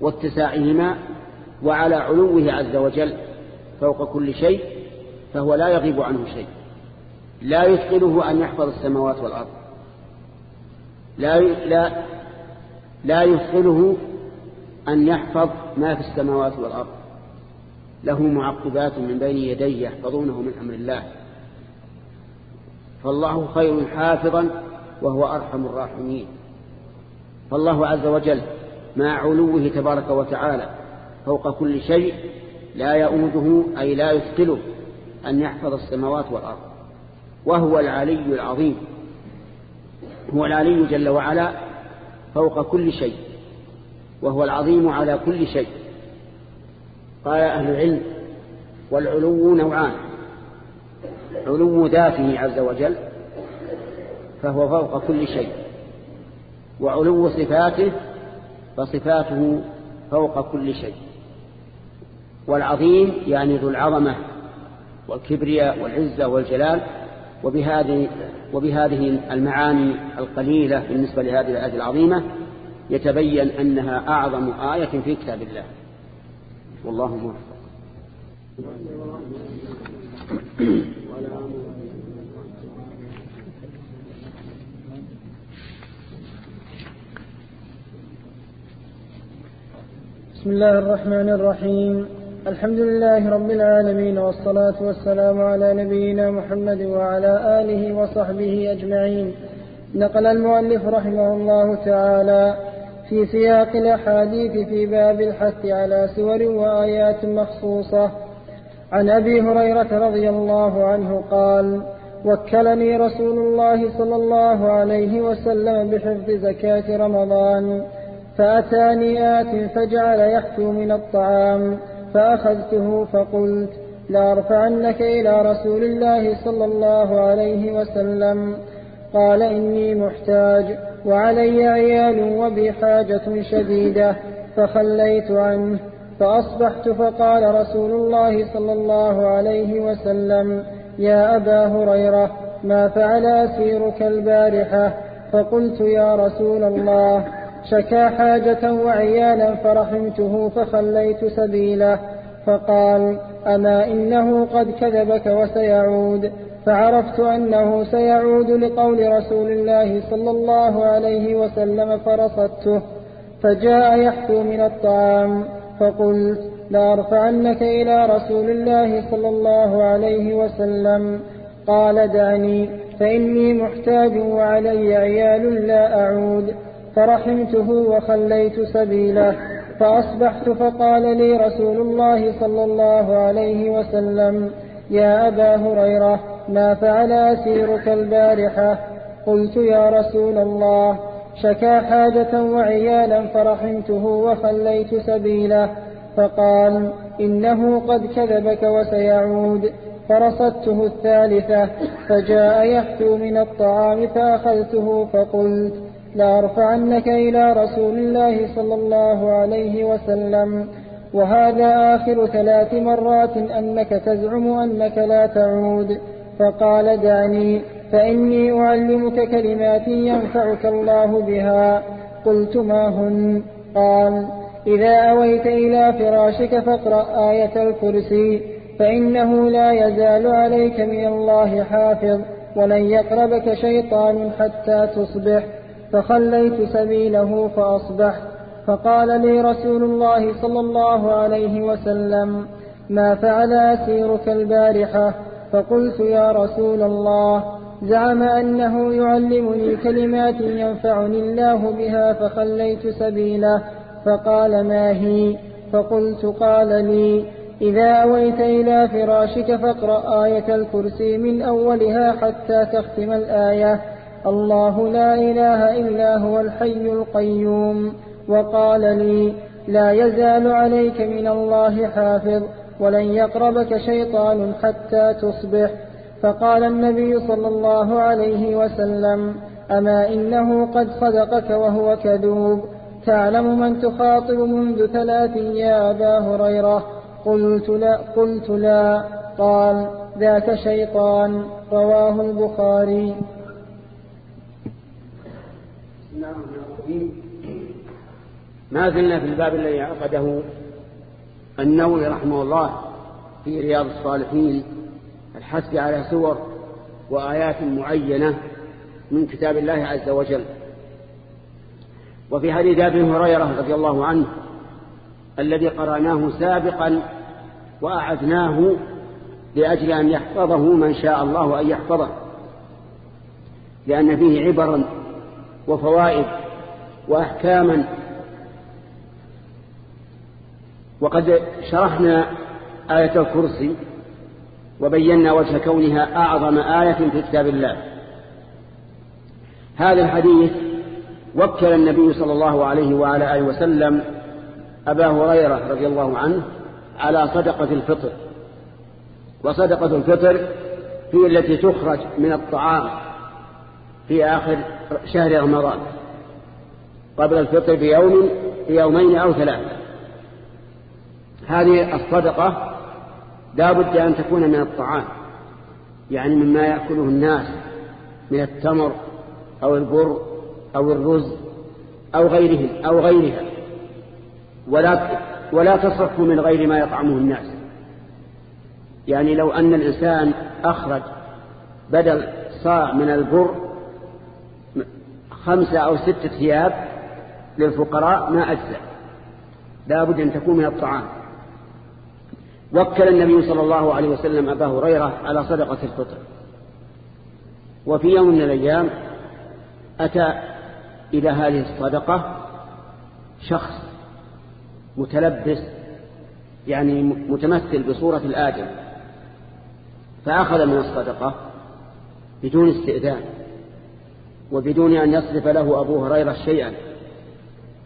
واتساعهما وعلى علوه عز وجل فوق كل شيء فهو لا يغيب عنه شيء. لا يثقله أن يحفظ السماوات والأرض. لا لا لا يثقله أن يحفظ ما في السماوات والأرض. له معقبات من بين يديه يحفظونه من أمر الله. فالله خير حافظا وهو أرحم الراحمين. فالله عز وجل مع علوه تبارك وتعالى فوق كل شيء لا يؤوده أي لا يثقله أن يحفظ السماوات والأرض وهو العلي العظيم هو العلي جل وعلا فوق كل شيء وهو العظيم على كل شيء. قال أهل العلم والعلو نوعان علو ذاته عز وجل فهو فوق كل شيء. وعلو صفاته فصفاته فوق كل شيء. والعظيم يعني ذو العظمة والكبرياء والعزة والجلال وبهذه, وبهذه المعاني القليلة بالنسبة لهذه الآية العظيمة يتبين أنها أعظم آية في كتاب الله. والله موفق. بسم الله الرحمن الرحيم. الحمد لله رب العالمين والصلاة والسلام على نبينا محمد وعلى آله وصحبه أجمعين. نقل المؤلف رحمه الله تعالى في سياق الأحاديث في باب الحث على سور وآيات مخصوصة. عن أبي هريرة رضي الله عنه قال وكلني رسول الله صلى الله عليه وسلم بحفظ زكاة رمضان. فأتاني آت فجعل يحثو من الطعام فأخذته فقلت لأرفعنك إلى رسول الله صلى الله عليه وسلم. قال إني محتاج وعلي عيال وبي حاجة شديدة فخليت عنه فأصبحت فقال رسول الله صلى الله عليه وسلم يا أبا هريرة ما فعل أسيرك البارحة؟ فقلت يا رسول الله شكا حاجة وعيالا فرحمته فخليت سبيله فقال أما إنه قد كذبك وسيعود؟ فعرفت أنه سيعود لقول رسول الله صلى الله عليه وسلم فرصدته فجاء يحثو من الطعام فقلت لأرفعنك إلى رسول الله صلى الله عليه وسلم. قال دعني فإني محتاج وعلي عيال لا أعود. فرحمته وخليت سبيله فأصبحت فقال لي رسول الله صلى الله عليه وسلم يا أبا هريرة ما فعل أسيرك البارحة؟ قلت يا رسول الله شكا حاجة وعيالا فرحمته وخليت سبيله. فقال إنه قد كذبك وسيعود. فرصدته الثالثة فجاء يحثو من الطعام فأخذته فقلت لأرفعنك إلى رسول الله صلى الله عليه وسلم. وهذا آخر ثلاث مرات أنك تزعم أنك لا تعود. فقال دعني فإني أعلمك كلمات ينفعك الله بها. قلت ما هن؟ قال إذا أويت إلى فراشك فاقرأ آية الكرسي فإنه لا يزال عليك من الله حافظ ولن يقربك شيطان حتى تصبح. فخليت سبيله فأصبحت. فقال لي رسول الله صلى الله عليه وسلم ما فعل أسيرك البارحة؟ فقلت يا رسول الله زعم أنه يعلمني كلمات ينفعني الله بها فخليت سبيله. فقال ما هي؟ فقلت قال لي إذا أويت إلى فراشك فاقرأ آية الكرسي من أولها حتى تختم الآية. الله لا إله إلا هو الحي القيوم. وقال لي لا يزال عليك من الله حافظ ولن يقربك شيطان حتى تصبح. فقال النبي صلى الله عليه وسلم أما إنه قد صدقك وهو كذوب. تعلم من تخاطب منذ ثلاث يا أبا هريرة. قلت لا, قلت لا. قال ذاك شيطان. رواه البخاري. ما زلنا في الباب الذي عقده النووي رحمه الله في رياض الصالحين الحث على سور وآيات معينة من كتاب الله عز وجل. وفي حديث أبي هريرة رضي الله عنه الذي قرأناه سابقا وأعدناه لأجل أن يحفظه من شاء الله ان يحفظه لأن فيه عبرا وفوائد وأحكاما. وقد شرحنا آية الكرسي وبينا وجه كونها أعظم آية في كتاب الله. هذا الحديث وكل النبي صلى الله عليه وعلى آله وسلم أبا هريرة رضي الله عنه على صدقة الفطر. وصدقة الفطر هي التي تخرج من الطعام في آخر شهر رمضان قبل الفطر بيوم بيومين أو ثلاثة. هذه الصدقة لا بد أن تكون من الطعام يعني مما يأكله الناس من التمر أو البر أو الرز أو غيره أو غيرها. ولا ولا تصح من غير ما يطعمه الناس. يعني لو أن الإنسان أخرج بدل صاع من البر خمسة أو ستة ثياب للفقراء ما أجزأ. لا بد أن تكون من الطعام. وكل النبي صلى الله عليه وسلم أبا هريرة على صدقة الفطر. وفي يوم من الأيام أتى إلى هذه الصدقة شخص متلبس يعني متمثل بصورة الآدم فأخذ من الصدقة بدون استئذان. وبدون أن يصرف له أبو هريرة شيئا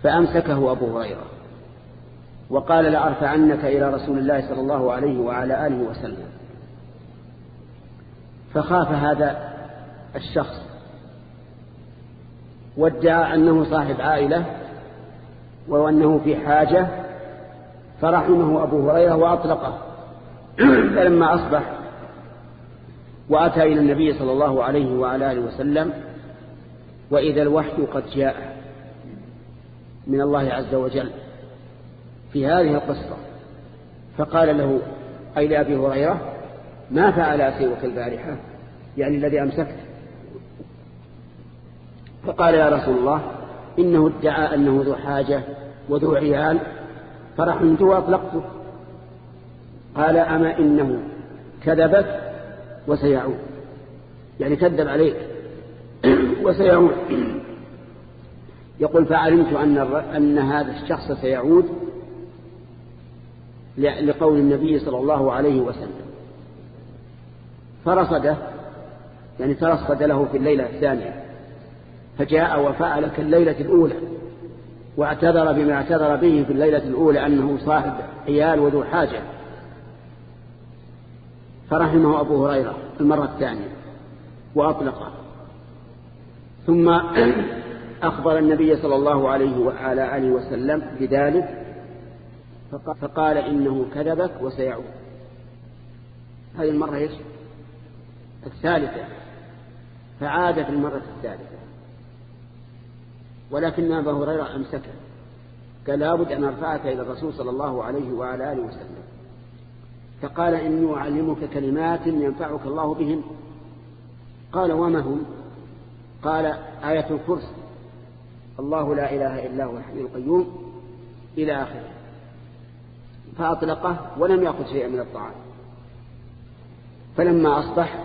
فأمسكه أبو هريرة. وقال لأرفعنك إلى رسول الله صلى الله عليه وعلى آله وسلم. فخاف هذا الشخص. وادعى أنه صاحب عائلة وأنه في حاجة فرحمه أبو هريرة وأطلقه. فلما أصبح وأتى إلى النبي صلى الله عليه وعلى آله وسلم وإذا الوحي قد جاء من الله عز وجل في هذه القصة فقال له أي لأبي هريرة ما فعل أسيرك البارحة يعني الذي أمسكت. فقال يا رسول الله إنه ادعى أنه ذو حاجة وذو عيال فرحمت وأطلقته قال أما إنه كذبت وسيعود. يعني كذب عليك. وسيعود. يقول فعلمت أن, أن هذا الشخص سيعود لقول النبي صلى الله عليه وسلم. فرصده يعني ترصد له في الليلة الثانية. فجاء وفعل كالليلة الأولى واعتذر بما اعتذر به في الليلة الأولى أنه صاحب عيال وذو حاجة. فرحمه أبو هريرة المرة الثانية وأطلقه. ثم أخبر النبي صلى الله عليه وعلى آله وسلم بذلك فقال إنه كذبك وسيعود. هذه المرة إيش؟ الثالثة. فعاد في المرة الثالثة. ولكن أبا هريرة أمسكه قال لابد أن أرفعك إلى الرسول صلى الله عليه وعلى آله وسلم. فقال إني أعلمك كلمات ينفعك الله بهن. قال وما هم؟ قال آية الكرسي. الله لا إله إلا هو الحي القيوم. إلى آخره. فأطلقه ولم يأخذ شيئا من الطعام. فلما أصبح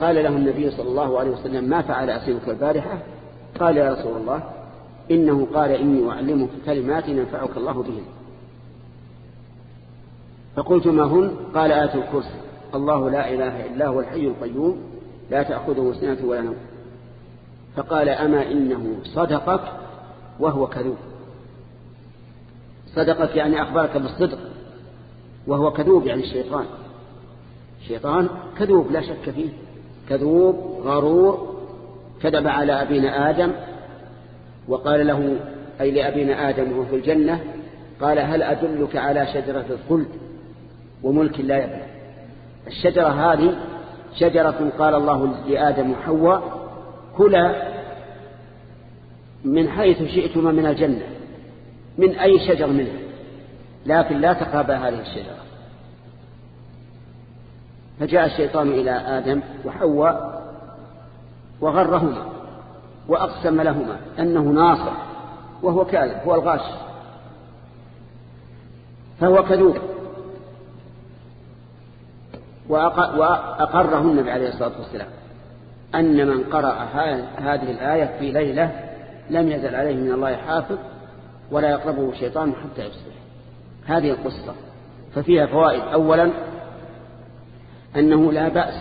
قال له النبي صلى الله عليه وسلم ما فعل أسيرك البارحة؟ قال يا رسول الله إنه قال إني أعلمك كلمات ينفعك الله بهن. فقلت ما هن؟ قال آت الكرسي. الله لا إله إلا هو الحي القيوم. لا تأخذه سنة ولا نوم. فقال أما إنه صدقك وهو كذوب. صدقك يعني أخبرك بالصدق وهو كذوب يعني الشيطان. الشيطان كذوب لا شك فيه. كذوب غرور كذب على أبينا آدم وقال له أي لأبينا آدم وهو في الجنة قال هل أدلك على شجرة الخلد وملك لا يبلى. الشجرة هذه شجرة قال الله لآدم وحواء كلا من حيث شئتما من الجنة من أي شجر منها لكن لا تقربا هذه الشجرة. فجاء الشيطان إلى آدم وحواء وغرهما وأقسم لهما أنه ناصر وهو كاذب هو الغاش. فهو كذوب. وأقره النبي عليه الصلاة والسلام. أن من قرأ هذه الآية في ليلة لم يزل عليه من الله حافظ ولا يقربه شيطان حتى يصبح هذه القصة. ففيها فوائد. أولا أنه لا بأس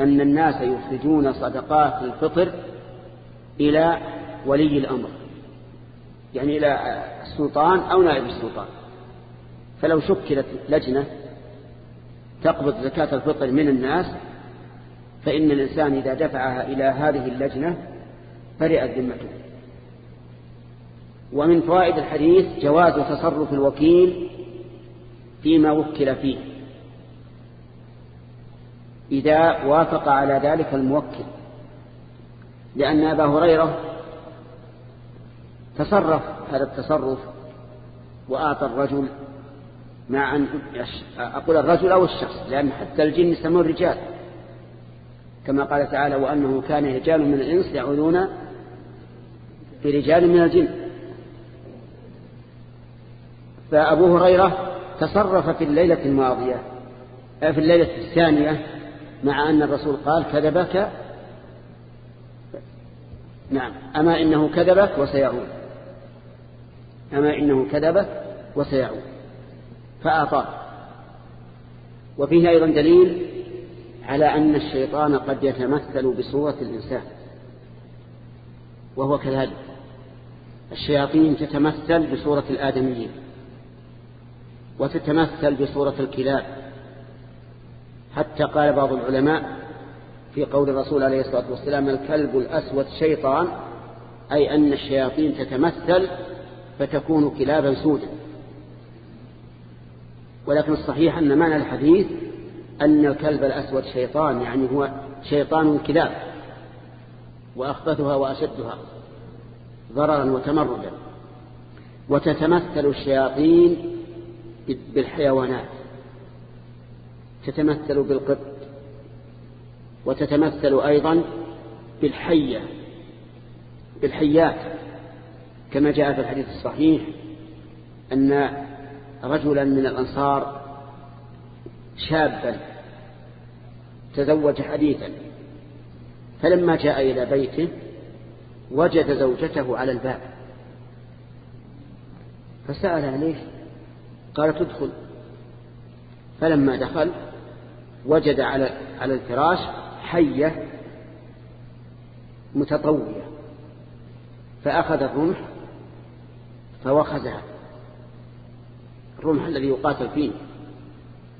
أن الناس يخرجون صدقات الفطر إلى ولي الأمر يعني إلى السلطان أو نائب السلطان. فلو شكلت لجنة تقبض زكاة الفطر من الناس فإن الإنسان إذا دفعها إلى هذه اللجنة فرئت ذمته. ومن فوائد الحديث جواز تصرف الوكيل فيما وكل فيه إذا وافق على ذلك الموكل لأن أبا هريرة تصرف هذا التصرف وآتى الرجل مع أن أقول الرجل أو الشخص لأن حتى الجن يسمون رجال. كما قال تعالى وأنه كان رجال من الإنس يعوذون برجال من الجن. فأبو هريرة تصرف في الليلة الماضية في الليلة الثانية مع أن الرسول قال كذبك. نعم. أما إنه كذبك وسيعود. أما إنه كذبك وسيعود. فأعطاه. وفيه أيضا دليل على أن الشيطان قد يتمثل بصورة الإنسان وهو كذلك الشياطين تتمثل بصورة الآدميين وتتمثل بصورة الكلاب. حتى قال بعض العلماء في قول الرسول عليه الصلاة والسلام الكلب الأسود شيطان أي أن الشياطين تتمثل فتكون كلابا سودا. ولكن الصحيح أن معنى الحديث أن الكلب الأسود شيطان يعني هو شيطان الكلاب وأخبثها وأشدها ضررا وتمردا. وتتمثل الشياطين بالحيوانات. تتمثل بالقط. وتتمثل أيضا بالحية بالحيات. كما جاء في الحديث الصحيح أن رجلا من الأنصار شابا تزوج حديثا. فلما جاء إلى بيته وجد زوجته على الباب. فسألها ليش قالت ادخل. فلما دخل وجد على على الفراش حية متطوية. فأخذ الرمح فوخزها الرمح الذي يقاتل فيه.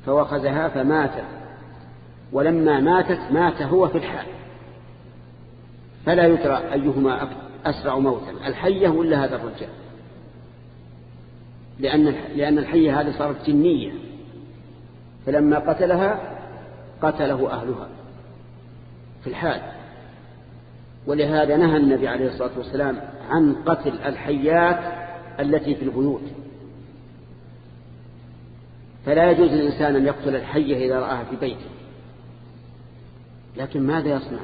فوخزها فمات. ولما ماتت مات هو في الحال فلا يدرى أيهما أسرع موتا. الحية ولا هذا الرجال؟ لأن لأن الحية هذه صارت جنية. فلما قتلها قتله أهلها في الحال. ولهذا نهى النبي عليه الصلاة والسلام عن قتل الحيات التي في البيوت. فلا يجوز للإنسان أن يقتل الحية إذا رآها في بيته. لكن ماذا يصنع؟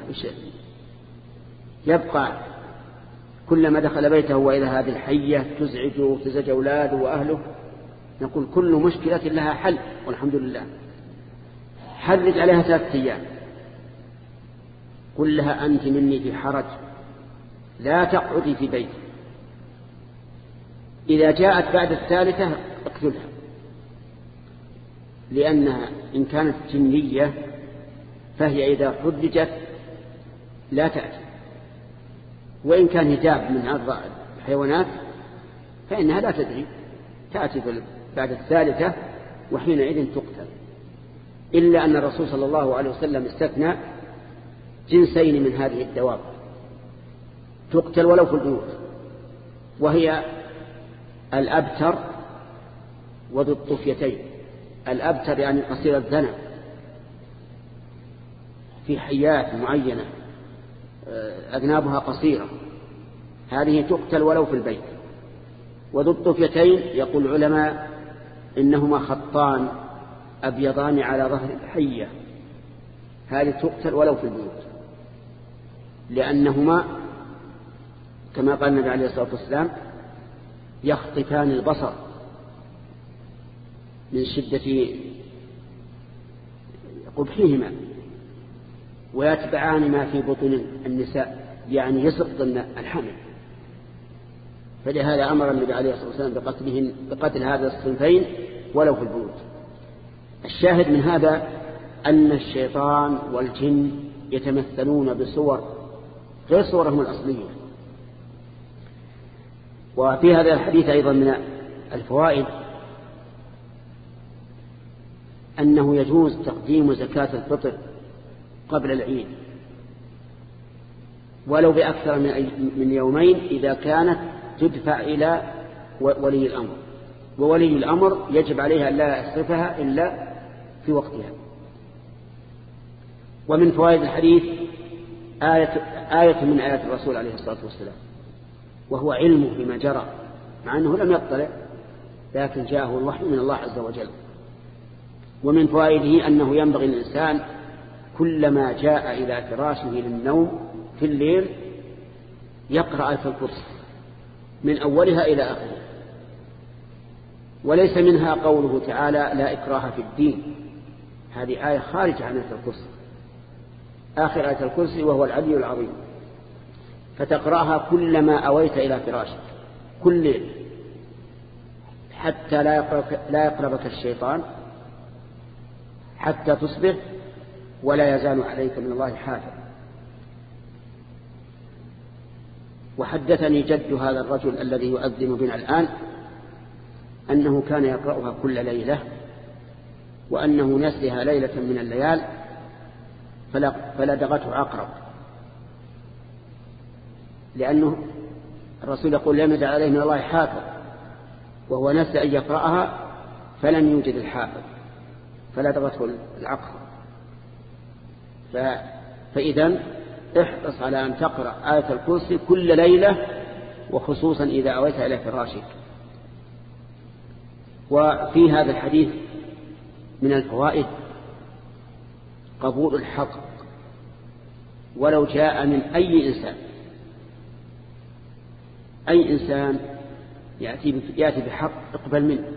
يبقى كلما دخل بيته وإلى هذه الحية تزعجه وتزعج أولاده وأهله. نقول كل مشكلة لها حل والحمد لله. حرج عليها ثلاثة أيام. قل لها أنت مني في حرج. لا تقعدي في بيتي إذا جاءت بعد الثالثة اقتلها. لأنها إن كانت جنية فهي إذا حرجت لا تأتي. وإن كان هجاب من هذا الحيوانات فإنها لا تدري تأتي بعد الثالثة وحينئذ تقتل. إلا أن الرسول صلى الله عليه وسلم استثنى جنسين من هذه الدواب. تقتل ولو في البيوت. وهي الأبتر وذو الطفيتين. الأبتر يعني قصير الذنب. في حيات معينة آه، أذنابها قصيرة. هذه تقتل ولو في البيت. وذو الطفيتين يقول العلماء إنهما خطان أبيضان على ظهر الحية. هذه تقتل ولو في البيوت. لأنهما كما قال النبي عليه الصلاة والسلام يخطفان البصر من شدة قبحهما. ويتبعان ما في بطون النساء يعني يسقطن الحمل. فلهذا أمر النبي عليه الصلاة والسلام بقتلهن بقتل هذا الصنفين ولو في البيوت. الشاهد من هذا أن الشيطان والجن يتمثلون بصور غير صورهم الأصلية. وفي هذا الحديث أيضا من الفوائد أنه يجوز تقديم زكاة الفطر قبل العيد. ولو بأكثر من يومين إذا كانت تدفع إلى ولي الأمر. وولي الأمر يجب عليها لا يصرفها إلا في وقتها. ومن فوائد الحديث آية, آية من آيات الرسول عليه الصلاة والسلام. وهو علمه بما جرى مع أنه لم يطلع لكن جاءه الوحي من الله عز وجل. ومن فوائده أنه ينبغي للإنسان كلما جاء إلى فراشه للنوم في الليل يقرأ آية الكرسي من أولها إلى آخرها. وليس منها قوله تعالى لا إكراه في الدين. هذه آية خارجة عن آية الكرسي آخر آية الكرسي وهو العلي العظيم. فتقرأها كلما أويت إلى فراشك. كل ليل. حتى لا يقربك, لا يقربك الشيطان. حتى تصبح ولا يزال عليك من الله حافظ وحدثني جد هذا الرجل الذي يؤذن بنا الآن أنه كان يقرأها كل ليلة وأنه نسلها ليلة من الليال فلدغته عقرب. لأنه الرسول يقول لم يجعل عليه من الله حافظ وهو نسى أن يقرأها فلم يوجد الحافظ فلدغته العقرب. فإذا احرص على أن تقرأ آية الكرسي كل ليلة وخصوصا إذا أويت إلى فراشك وفي هذا الحديث من الفوائد قبول الحق ولو جاء من أي إنسان. أي إنسان يأتي يأتي بحق اقبل منه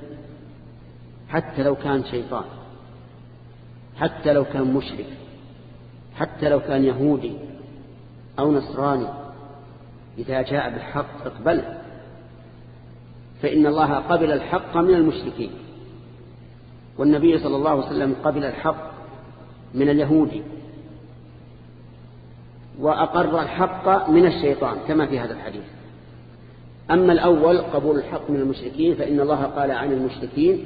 حتى لو كان شيطان حتى لو كان مشرك. حتى لو كان يهودي أو نصراني إذا جاء بالحق اقبله. فإن الله قبل الحق من المشركين. والنبي صلى الله عليه وسلم قبل الحق من اليهود. وأقر الحق من الشيطان كما في هذا الحديث. أما الأول قبول الحق من المشركين فإن الله قال عن المشركين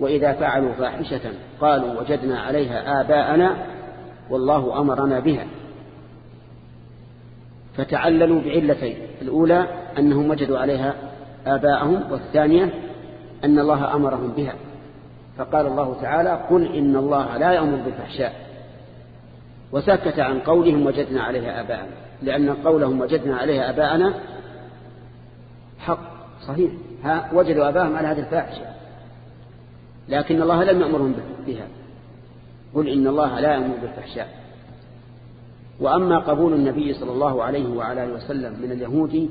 وإذا فعلوا فاحشة قالوا وجدنا عليها آباءنا والله أمرنا بها. فتعللوا بعلتين. الأولى أنهم وجدوا عليها آباءهم والثانية أن الله أمرهم بها. فقال الله تعالى قل إن الله لا يأمر بالفحشاء. وسكت عن قولهم وجدنا عليها آباءنا. لأن قولهم وجدنا عليها آباءنا حق. صحيح. ها وجدوا آباءهم على هذه الفاحشة. لكن الله لم يأمرهم بها. قل إن الله لا يأمر بالفحشاء. وأما قبول النبي صلى الله عليه وعلى وسلم من اليهود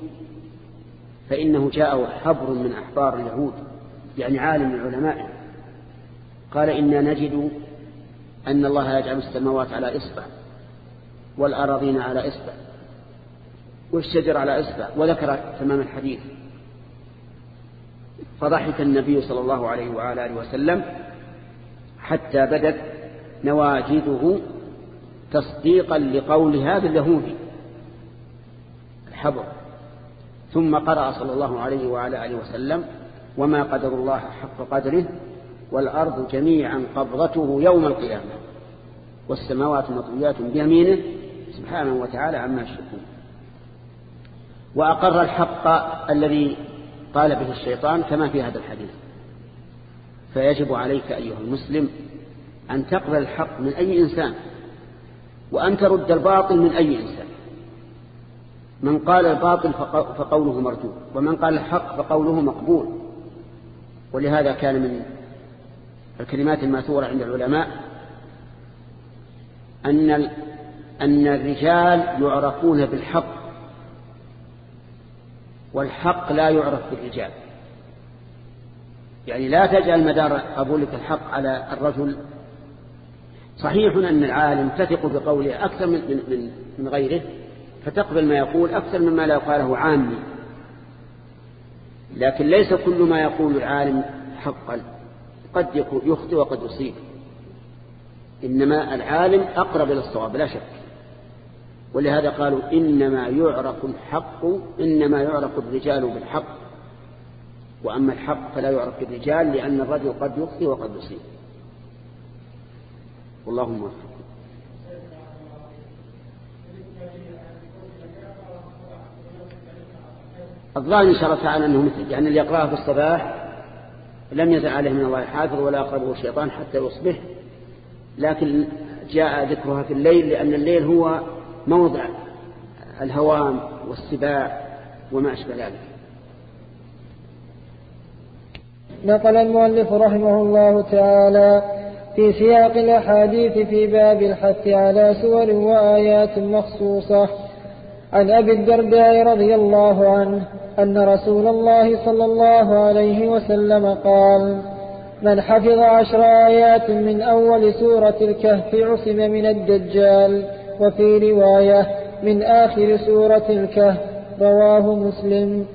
فإنه جاءه حبر من أحبار اليهود يعني عالم من علمائهم قال إنا نجد أن الله يجعل السماوات على إصبع والأراضين على إصبع والشجر على إصبع وذكر تمام الحديث. فضحك النبي صلى الله عليه وعلى آله وسلم حتى بدت نواجذه تصديقا لقول هذا اليهودي الحبر. ثم قرأ صلى الله عليه وعلى آله وسلم وما قدر الله حق قدره والأرض جميعا قبضته يوم القيامة والسماوات مطويات بيمينه سبحانه وتعالى عما يشركون. وأقر الحق الذي قال به الشيطان كما في هذا الحديث فيجب عليك أيها المسلم أن تقبل الحق من أي إنسان وأن ترد الباطل من أي إنسان. من قال الباطل فقوله مردود ومن قال الحق فقوله مقبول. ولهذا كان من الكلمات المأثورة عند العلماء أن أن الرجال يعرفون بالحق والحق لا يعرف بالرجال. يعني لا تجعل مدار قبولك الحق على الرجل صحيح أن العالم تثق بقوله أكثر من, من, من غيره فتقبل ما يقول أكثر مما لا يقاله عامي. لكن ليس كل ما يقول العالم حقا. قد يخطئ وقد يصيب. إنما العالم أقرب إلى الصواب لا شك. ولهذا قالوا إنما يعرف الحق إنما يعرف الرجال بالحق. وأما الحق فلا يعرف بالرجال لأن الرجل قد يخطئ وقد يصيب. والله موفق الظاهر إن شاء الله تعالى أنه مثل يعني اللي يقرأه في الصباح لم يزل عليه من الله حافظ ولا أقربه الشيطان حتى يصبح لكن جاء ذكرها في الليل لأن الليل هو موضع الهوام والسباع وما أشبه ذلك. نقل المؤلف رحمه الله تعالى في سياق الأحاديث في باب الحث على سور وآيات مخصوصة. عن أبي الدرداء رضي الله عنه أن رسول الله صلى الله عليه وسلم قال من حفظ عشر آيات من أول سورة الكهف عصم من الدجال وفي رواية من آخر سورة الكهف رواه مسلم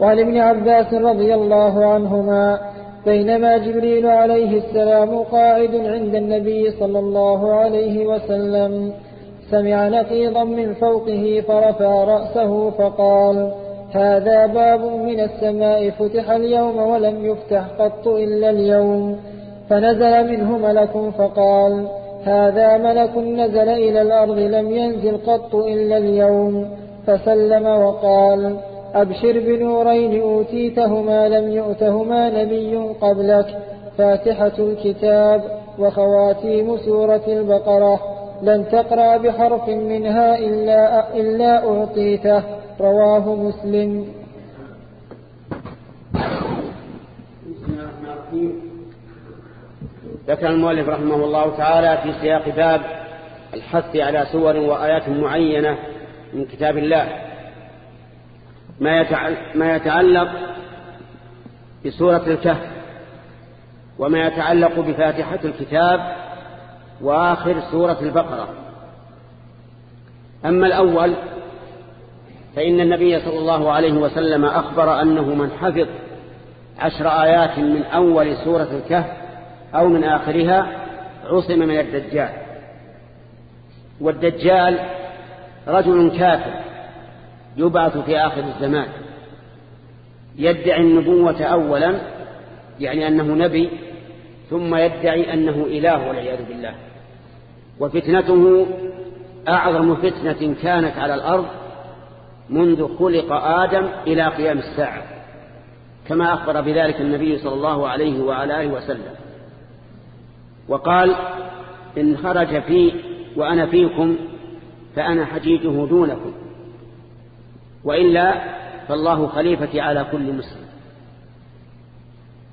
وعن ابن عباس رضي الله عنهما بينما جبريل عليه السلام قاعد عند النبي صلى الله عليه وسلم سمع نقيضا من فوقه فرفع رأسه فقال هذا باب من السماء فتح اليوم ولم يفتح قط إلا اليوم فنزل منه ملك فقال هذا ملك نزل إلى الأرض لم ينزل قط إلا اليوم فسلم وقال أبشر بنورين أوتيتهما لم يؤتهما نبي قبلك. فاتحة الكتاب وخواتيم سورة البقرة. لن تقرأ بحرف منها إلا, إلا أعطيته. رواه مسلم. ذكر المؤلف رحمه الله تعالى في سياق باب الحث على سور وآيات معينة من كتاب الله. ما يتعلق بسورة الكهف وما يتعلق بفاتحة الكتاب وآخر سورة البقرة. أما الأول فإن النبي صلى الله عليه وسلم أخبر أنه من حفظ عشر آيات من أول سورة الكهف أو من آخرها عصم من الدجال. والدجال رجل كافر. يبعث في آخر الزمان. يدعي النبوة أولا يعني أنه نبي ثم يدعي أنه إله والعياذ بالله. وفتنته أعظم فتنة كانت على الأرض منذ خلق آدم إلى قيام الساعة كما أخبر بذلك النبي صلى الله عليه وعلى آله وسلم. وقال إن خرج في وأنا فيكم فأنا حجيجه دونكم. وإلا فالله خليفتي على كل مسلم.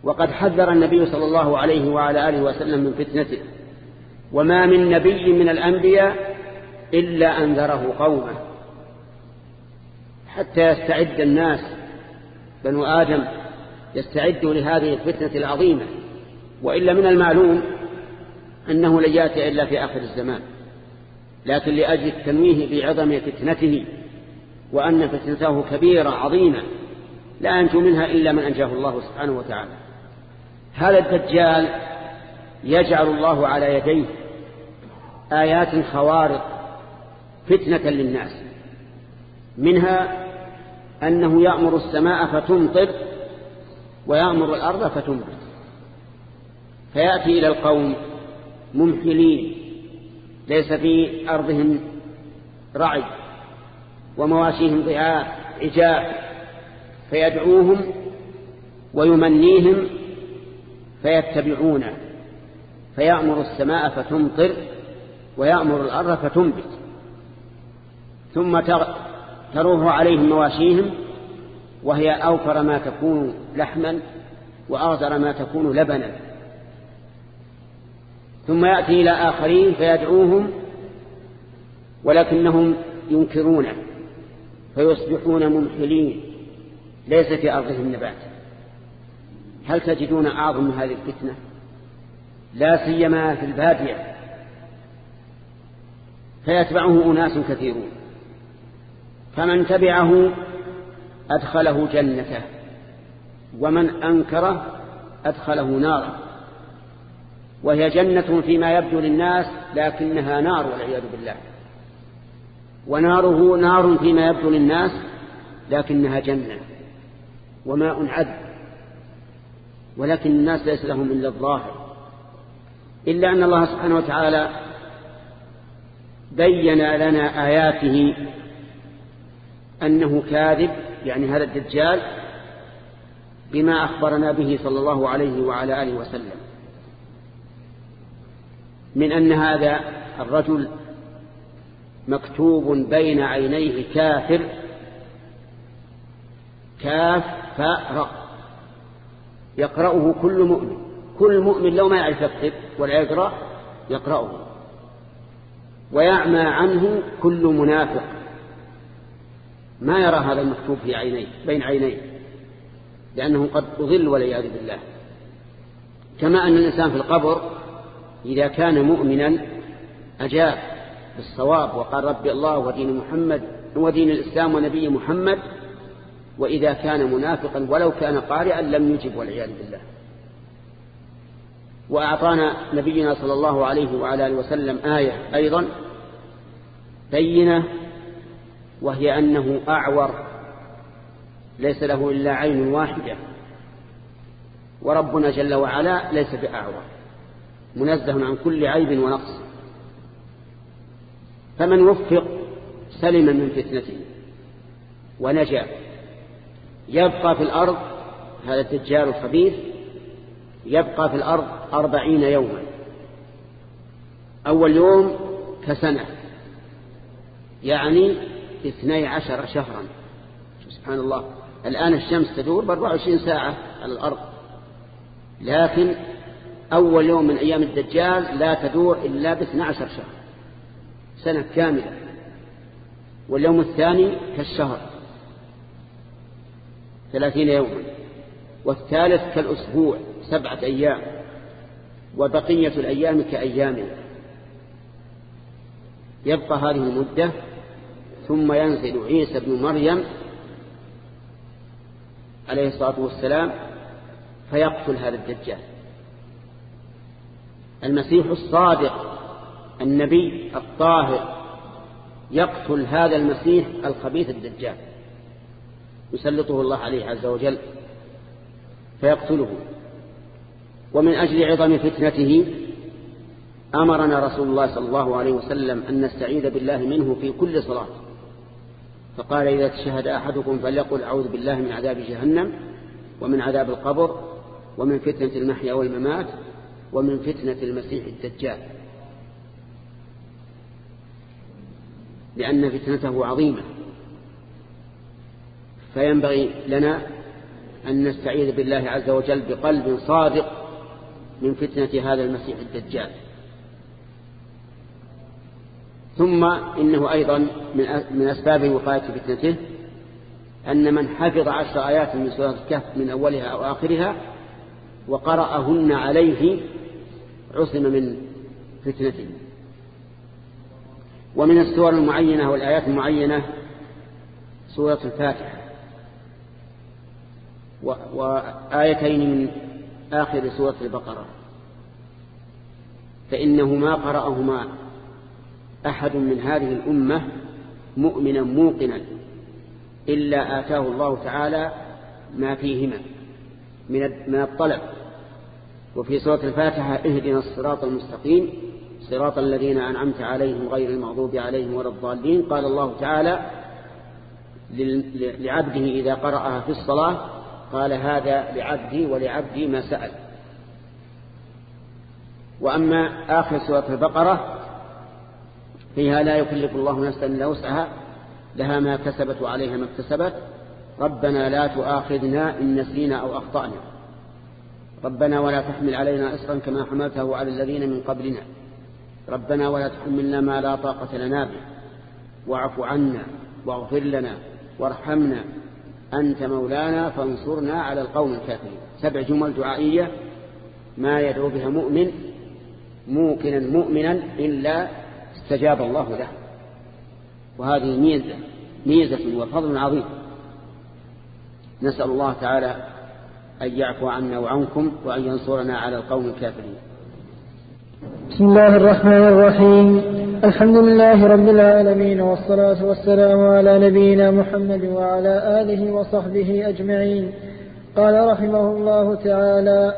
وقد حذر النبي صلى الله عليه وعلى آله وسلم من فتنته. وما من نبي من الأنبياء إلا أنذره قومه. حتى يستعد الناس بنو آدم يستعدوا لهذه الفتنة العظيمة. وإلا من المعلوم أنه لن يأتي إلا في آخر الزمان. لكن لأجل التنويه بعظم فتنته وأن فتنته كبيرة عظيمة لا أنجو منها إلا من أنجاه الله سبحانه وتعالى. هذا الدجال يجعل الله على يديه آيات خوارق فتنة للناس منها أنه يأمر السماء فتمطر ويأمر الأرض فتنبت فيأتي إلى القوم ممحلين ليس في أرضهم رعي. ومواشيهم ضعاف عجاف فيدعوهم ويمنيهم فيتبعونه. فيأمر السماء فتمطر ويأمر الأرض فتنبت. ثم تروه عليهم مواشيهم وهي أوفر ما تكون لحما وأغزر ما تكون لبنا. ثم يأتي إلى آخرين فيدعوهم ولكنهم ينكرونه. فيصبحون ممحلين. ليس في أرضهم نبات. هل تجدون أعظم هذه الفتنة؟ لا سيما في البادية. فيتبعه أناس كثيرون. فمن تبعه أدخله جنته. ومن أنكره أدخله نارا. وهي جنة فيما يبدو للناس لكنها نار والعياذ بالله. وناره نار فيما يبدو للناس لكنها جنة وماء عذب ولكن الناس ليس لهم إلا الظاهر. إلا أن الله سبحانه وتعالى بين لنا آياته أنه كاذب يعني هذا الدجال بما أخبرنا به صلى الله عليه وعلى آله وسلم. من أن هذا الرجل مكتوب بين عينيه كافر. كاف فاء يقرأه كل مؤمن. كل مؤمن لو ما يعرف يكتب ولا يقرأ يقرأه. ويعمى عنه كل منافق. ما يرى هذا المكتوب في عينيه بين عينيه. لأنه قد أضل والعياذ بالله. كما أن الإنسان في القبر إذا كان مؤمنا أجاب. بالصواب وقال ربي الله ودين محمد ودين الإسلام ونبي محمد وإذا كان منافقا ولو كان قارئا لم يجب والعياذ بالله. وأعطانا نبينا صلى الله عليه وعلى آله وسلم آية أيضا بينة وهي أنه أعور ليس له إلا عين واحدة. وربنا جل وعلا ليس بأعور منزه عن كل عيب ونقص. فمن وفق سلم من فتنته ونجا. يبقى في الأرض هذا الدجال الخبيث يبقى في الأرض أربعين يوما. أول يوم كسنة يعني اثني عشر شهرا. سبحان الله. الآن الشمس تدور بأربع وعشرين ساعة على الأرض. لكن أول يوم من أيام الدجال لا تدور إلا باثنى عشر شهر سنة كاملة واليوم الثاني كالشهر ثلاثين يوما والثالث كالأسبوع سبعة أيام وبقية الأيام كأيامنا يبقى هذه المدة ثم ينزل عيسى بن مريم عليه الصلاة والسلام فيقتل هذا الدجال. المسيح الصادق النبي الطاهر يقتل هذا المسيح الخبيث الدجال يسلطه الله عليه عز وجل فيقتله. ومن أجل عظم فتنته أمرنا رسول الله صلى الله عليه وسلم أن نستعيذ بالله منه في كل صلاة. فقال إذا تشهد أحدكم فليقل أعوذ بالله من عذاب جهنم ومن عذاب القبر ومن فتنة المحيا والممات ومن فتنة المسيح الدجال. لأن فتنته عظيمة. فينبغي لنا أن نستعيذ بالله عز وجل بقلب صادق من فتنة هذا المسيح الدجال. ثم إنه أيضا من أسباب وقاية فتنته أن من حفظ عشر آيات من سورة الكهف من أولها أو آخرها وقرأهن عليه عصم من فتنته. ومن السور المعينة والآيات المعينة سورة الفاتحة. وآيتين من آخر سورة البقرة. فإنه ما قرأهما أحد من هذه الأمة مؤمنا موقنا إلا آتاه الله تعالى ما فيهما من الطلب. وفي سورة الفاتحة اهدنا الصراط المستقيم صراط الذين أنعمت عليهم غير المغضوب عليهم ولا الضالين. قال الله تعالى لعبده إذا قرأها في الصلاة قال هذا لعبدي ولعبدي ما سأل. وأما آخر سورة البقرة فيها لا يكلف الله نفسا إلا وسعها لها ما كسبت وعليها ما اكتسبت. ربنا لا تؤاخذنا إن نسينا أو أخطأنا. ربنا ولا تحمل علينا إصرا كما حملته على الذين من قبلنا. ربنا ولا تحملنا ما لا طاقة لنا به. واعف عنا واغفر لنا وارحمنا. أنت مولانا فانصرنا على القوم الكافرين. سبع جمل دعائية. ما يدعو بها مؤمن موقنا مؤمنا إلا استجاب الله له. وهذه ميزة ميزة وفضل عظيم. نسأل الله تعالى أن يعفو عنا وعنكم وأن ينصرنا على القوم الكافرين. بسم الله الرحمن الرحيم. الحمد لله رب العالمين والصلاة والسلام على نبينا محمد وعلى آله وصحبه أجمعين. قال رحمه الله تعالى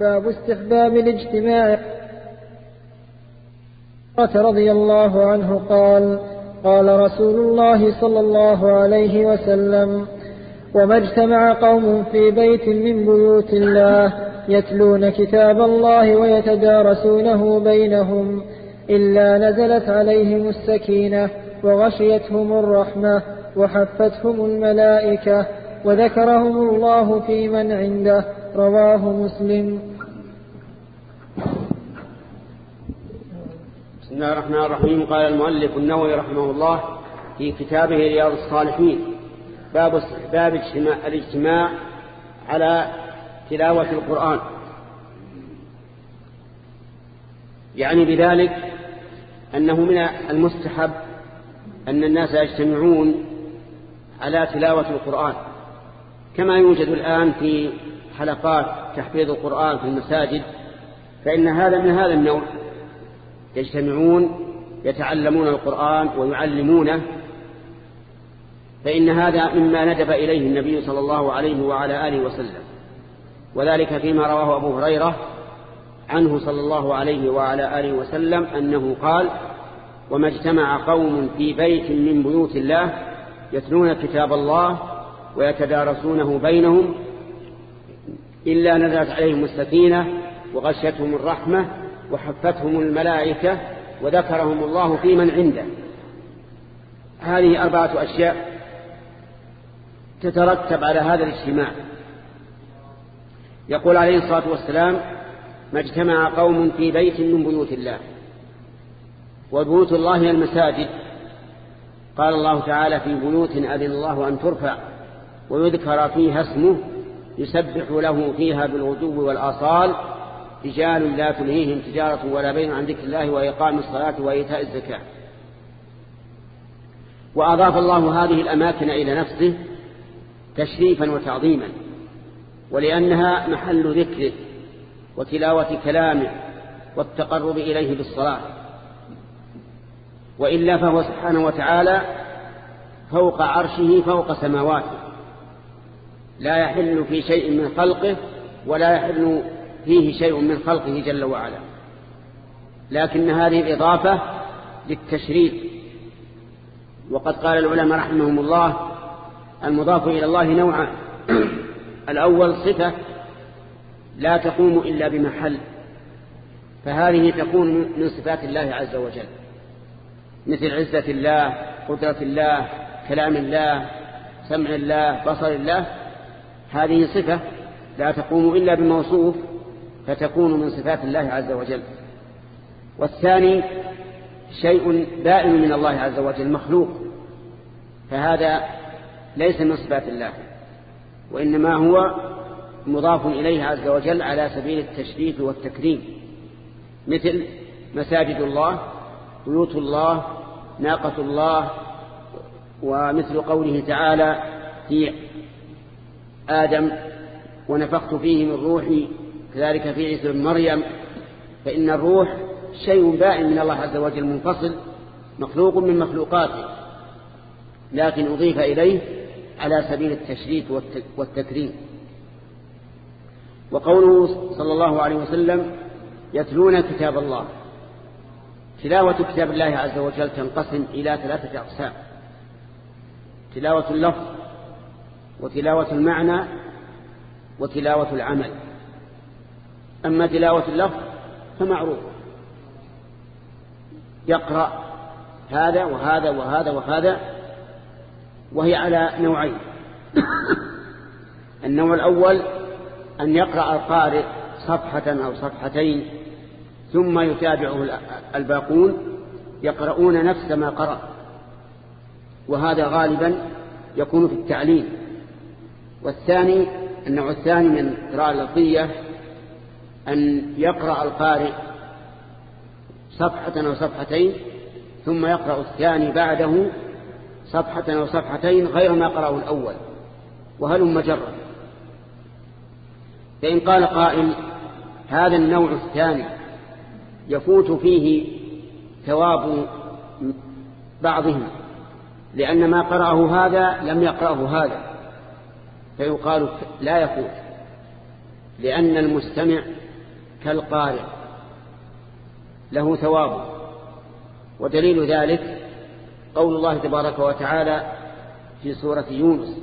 باب استحباب الاجتماع. رضي الله عنه قال قال رسول الله صلى الله عليه وسلم وما اجتمع قوم في بيت من بيوت الله يتلون كتاب الله ويتدارسونه بينهم إلا نزلت عليهم السكينة وغشيتهم الرحمة وحفتهم الملائكة وذكرهم الله في من عنده رواه مسلم. بسم الله الرحمن الرحيم. قال المؤلف النووي رحمه الله في كتابه رياض الصالحين باب اجتماع الاجتماع على تلاوة القرآن. يعني بذلك أنه من المستحب أن الناس يجتمعون على تلاوة القرآن. كما يوجد الآن في حلقات تحفيظ القرآن في المساجد فإن هذا من هذا النوع. يجتمعون يتعلمون القرآن ويعلمونه فإن هذا مما ندب إليه النبي صلى الله عليه وعلى آله وسلم. وذلك فيما رواه أبو هريرة عنه صلى الله عليه وعلى آله وسلم أنه قال وما اجتمع قوم في بيت من بيوت الله يتلون كتاب الله ويتدارسونه بينهم إلا نزلت عليهم السكينة وغشتهم الرحمة وحفتهم الملائكة وذكرهم الله في من عنده. هذه أربعة أشياء تترتب على هذا الاجتماع. يقول عليه الصلاة والسلام ما اجتمع قوم في بيت من بيوت الله وبيوت الله المساجد. قال الله تعالى في بيوت أذن الله أن ترفع ويذكر فيها اسمه يسبح له فيها بالغدو والآصال رجال لا تلهيهم تجارة ولا بين عن ذكر الله وإقام الصلاة وإيتاء الزكاة. وأضاف الله هذه الأماكن إلى نفسه تشريفا وتعظيما. ولأنها محل ذكره وتلاوة كلامه والتقرب إليه بالصلاة. وإلا فهو سبحانه وتعالى فوق عرشه فوق سماواته. لا يحل في شيء من خلقه ولا يحل فيه شيء من خلقه جل وعلا. لكن هذه الإضافة للتشريف. وقد قال العلماء رحمهم الله المضاف إلى الله نوعا الأول صفة لا تقوم إلا بمحل فهذه تكون من صفات الله عز وجل مثل عزة الله قدرة الله كلام الله سمع الله بصر الله هذه صفة لا تقوم إلا بموصوف فتكون من صفات الله عز وجل. والثاني شيء دائم من الله عز وجل مخلوق فهذا ليس من صفات الله. وإنما هو مضاف إليه عز وجل على سبيل التشريف والتكريم مثل مساجد الله بيوت الله ناقة الله ومثل قوله تعالى في آدم ونفخت فيه من روحي كذلك في عيسى بن مريم. فإن الروح شيء بائن من الله عز وجل منفصل مخلوق من مخلوقاته لكن أضيف إليه على سبيل التشريف والتكريم. وقوله صلى الله عليه وسلم يتلون كتاب الله. تلاوة كتاب الله عز وجل تنقسم إلى ثلاثة أقسام. تلاوة اللفظ وتلاوة المعنى وتلاوة العمل. أما تلاوة اللفظ فمعروف. يقرأ هذا وهذا وهذا وهذا وهي على نوعين. النوع الأول أن يقرأ القارئ صفحة أو صفحتين ثم يتابعه الباقون يقرؤون نفس ما قرأ. وهذا غالبا يكون في التعليم والثاني النوع الثاني من القراءة اللفظية أن يقرأ القارئ صفحة أو صفحتين ثم يقرأ الثاني بعده صفحة أو صفحتين غير ما قرأه الأول وهل مجرد؟ فإن قال قائل هذا النوع الثاني يفوت فيه ثواب بعضهم لأن ما قرأه هذا لم يقرأه هذا فيقال لا يفوت لأن المستمع كالقارئ له ثواب ودليل ذلك قول الله تبارك وتعالى في سورة يونس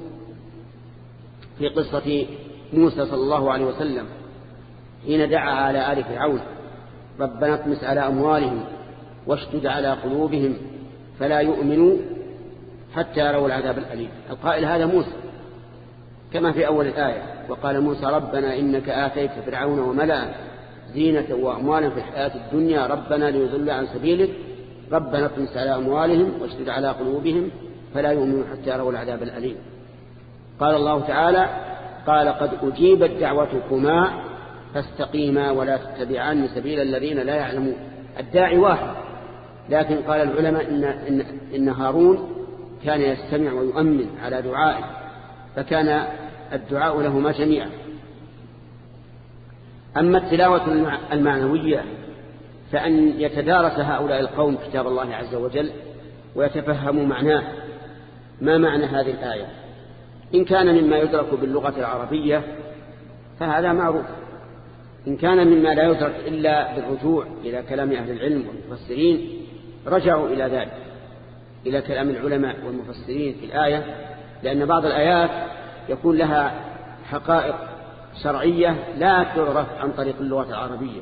في قصة موسى صلى الله عليه وسلم حين دعا على آل فرعون ربنا اطمس على أموالهم واشتد على قلوبهم فلا يؤمنوا حتى يروا العذاب الأليم. القائل هذا موسى كما في أول الآية وقال موسى ربنا إنك آتيت فرعون وملأ زينة وأموالا في الحياة الدنيا ربنا ليضل عن سبيلك ربنا اطمس على أموالهم واشتد على قلوبهم فلا يؤمنوا حتى يروا العذاب الأليم. قال الله تعالى قال قد أجيبت دعوتكما فاستقيما ولا تتبعان سبيل الذين لا يعلمون. الداعي واحد. لكن قال العلماء إن, إن, إن هارون كان يستمع ويؤمن على دعائه فكان الدعاء لهما جميعا. أما التلاوة المعنوية فأن يتدارس هؤلاء القوم كتاب الله عز وجل ويتفهموا معناه. ما معنى هذه الآية؟ إن كان مما يدرك باللغة العربية فهذا معروف. إن كان مما لا يدرك إلا بالرجوع إلى كلام أهل العلم والمفسرين رجعوا إلى ذلك إلى كلام العلماء والمفسرين في الآية لأن بعض الآيات يكون لها حقائق شرعية لا تعرف عن طريق اللغة العربية.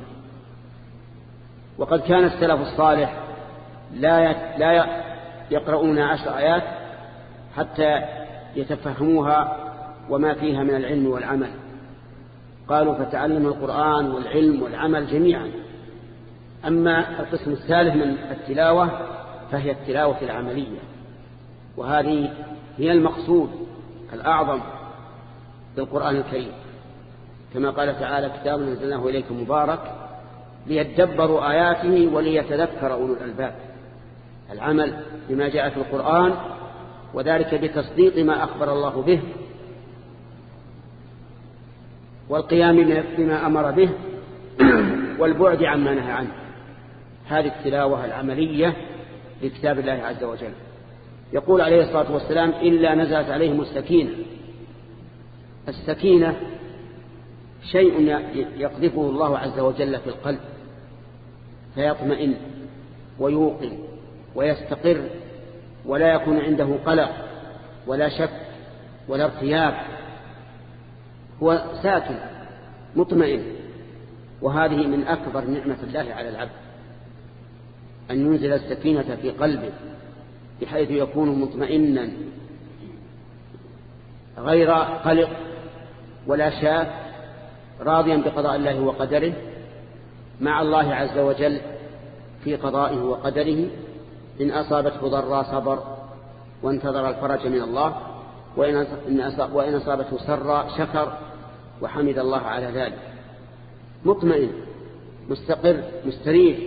وقد كان السلف الصالح لا لا يقرؤون عشر آيات حتى يتفهموها وما فيها من العلم والعمل. قالوا فتعلم القرآن والعلم والعمل جميعا. أما القسم الثالث من التلاوة فهي التلاوة العملية. وهذه هي المقصود الأعظم بالقرآن الكريم. كما قال تعالى كتاب نزلناه إليكم مبارك ليتدبروا آياته وليتذكر أولو الألباب. العمل بما جاء في القرآن وذلك بتصديق ما أخبر الله به والقيام بما أمر به والبعد عما نهى عنه. هذه التلاوة العملية لكتاب الله عز وجل. يقول عليه الصلاة والسلام إلا نزلت عليهم السكينة. السكينة شيء يقذفه الله عز وجل في القلب. فيطمئن ويوقن ويستقر ولا يكون عنده قلق ولا شك ولا ارتياب. هو ساكن مطمئن وهذه من أكبر نعمة الله على العبد أن ينزل السكينة في قلبه بحيث يكون مطمئنا غير قلق ولا شاك راضيا بقضاء الله وقدره. مع الله عز وجل في قضائه وقدره إن أصابته ضرا صبر وانتظر الفرج من الله وإن أصابته سرا شكر وحمد الله على ذلك. مطمئن مستقر مستريح.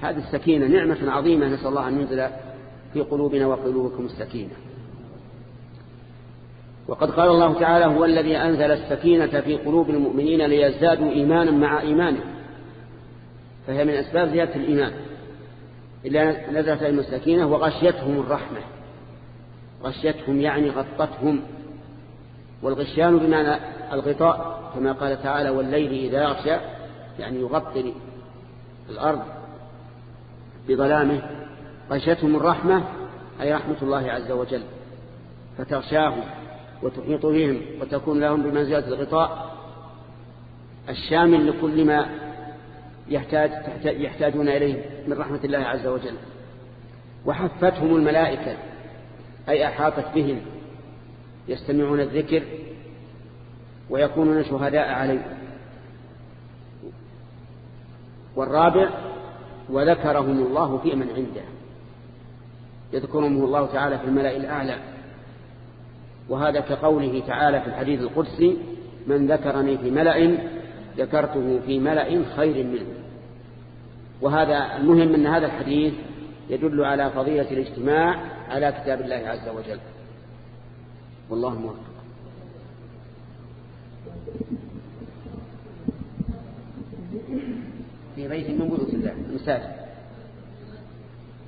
هذه السكينة نعمة عظيمة نسأل الله أن ينزل في قلوبنا وقلوبكم السكينة. وقد قال الله تعالى هو الذي أنزل السكينة في قلوب المؤمنين ليزدادوا إيمانا مع إيمانهم. فهي من أسباب زيادة الإيمان. إلا نزلت عليهم السكينة وغشيتهم الرحمة. غشيتهم يعني غطتهم. والغشيان بمعنى الغطاء كما قال تعالى والليل إذا يغشى يعني يغطي الأرض بظلامه. غشتهم الرحمة أي رحمة الله عز وجل. فتغشاهم وتحيط بهم وتكون لهم بمنزلة الغطاء الشامل لكل ما يحتاج يحتاجون إليه من رحمة الله عز وجل. وحفتهم الملائكة أي أحاطت بهم. يستمعون الذكر ويكونون شهداء عليه. والرابع وذكرهم الله في من عنده. يذكرهم الله تعالى في الملأ الأعلى. وهذا كقوله تعالى في الحديث القدسي من ذكرني في ملأ ذكرته في ملأ خير منه. وهذا المهم أن هذا الحديث يدل على فضيلة الاجتماع على كتاب الله عز وجل. والله موفق. في بيت من بيوت الله المساجد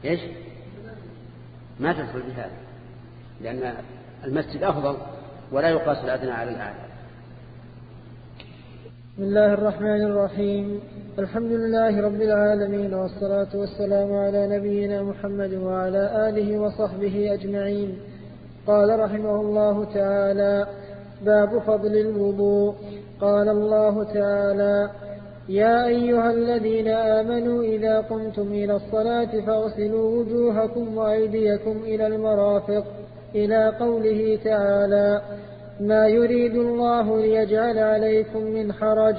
إيش؟ ما تدخل بهذا لأن المسجد أفضل ولا يقاس الأدنى على الأعلى. بسم الله الرحمن الرحيم. الحمد لله رب العالمين والصلاة والسلام على نبينا محمد وعلى آله وصحبه أجمعين. قال رحمه الله تعالى باب فضل الوضوء. قال الله تعالى يا أيها الذين آمنوا إذا قمتم إلى الصلاة فاغسلوا وجوهكم وأيديكم إلى المرافق إلى قوله تعالى ما يريد الله ليجعل عليكم من حرج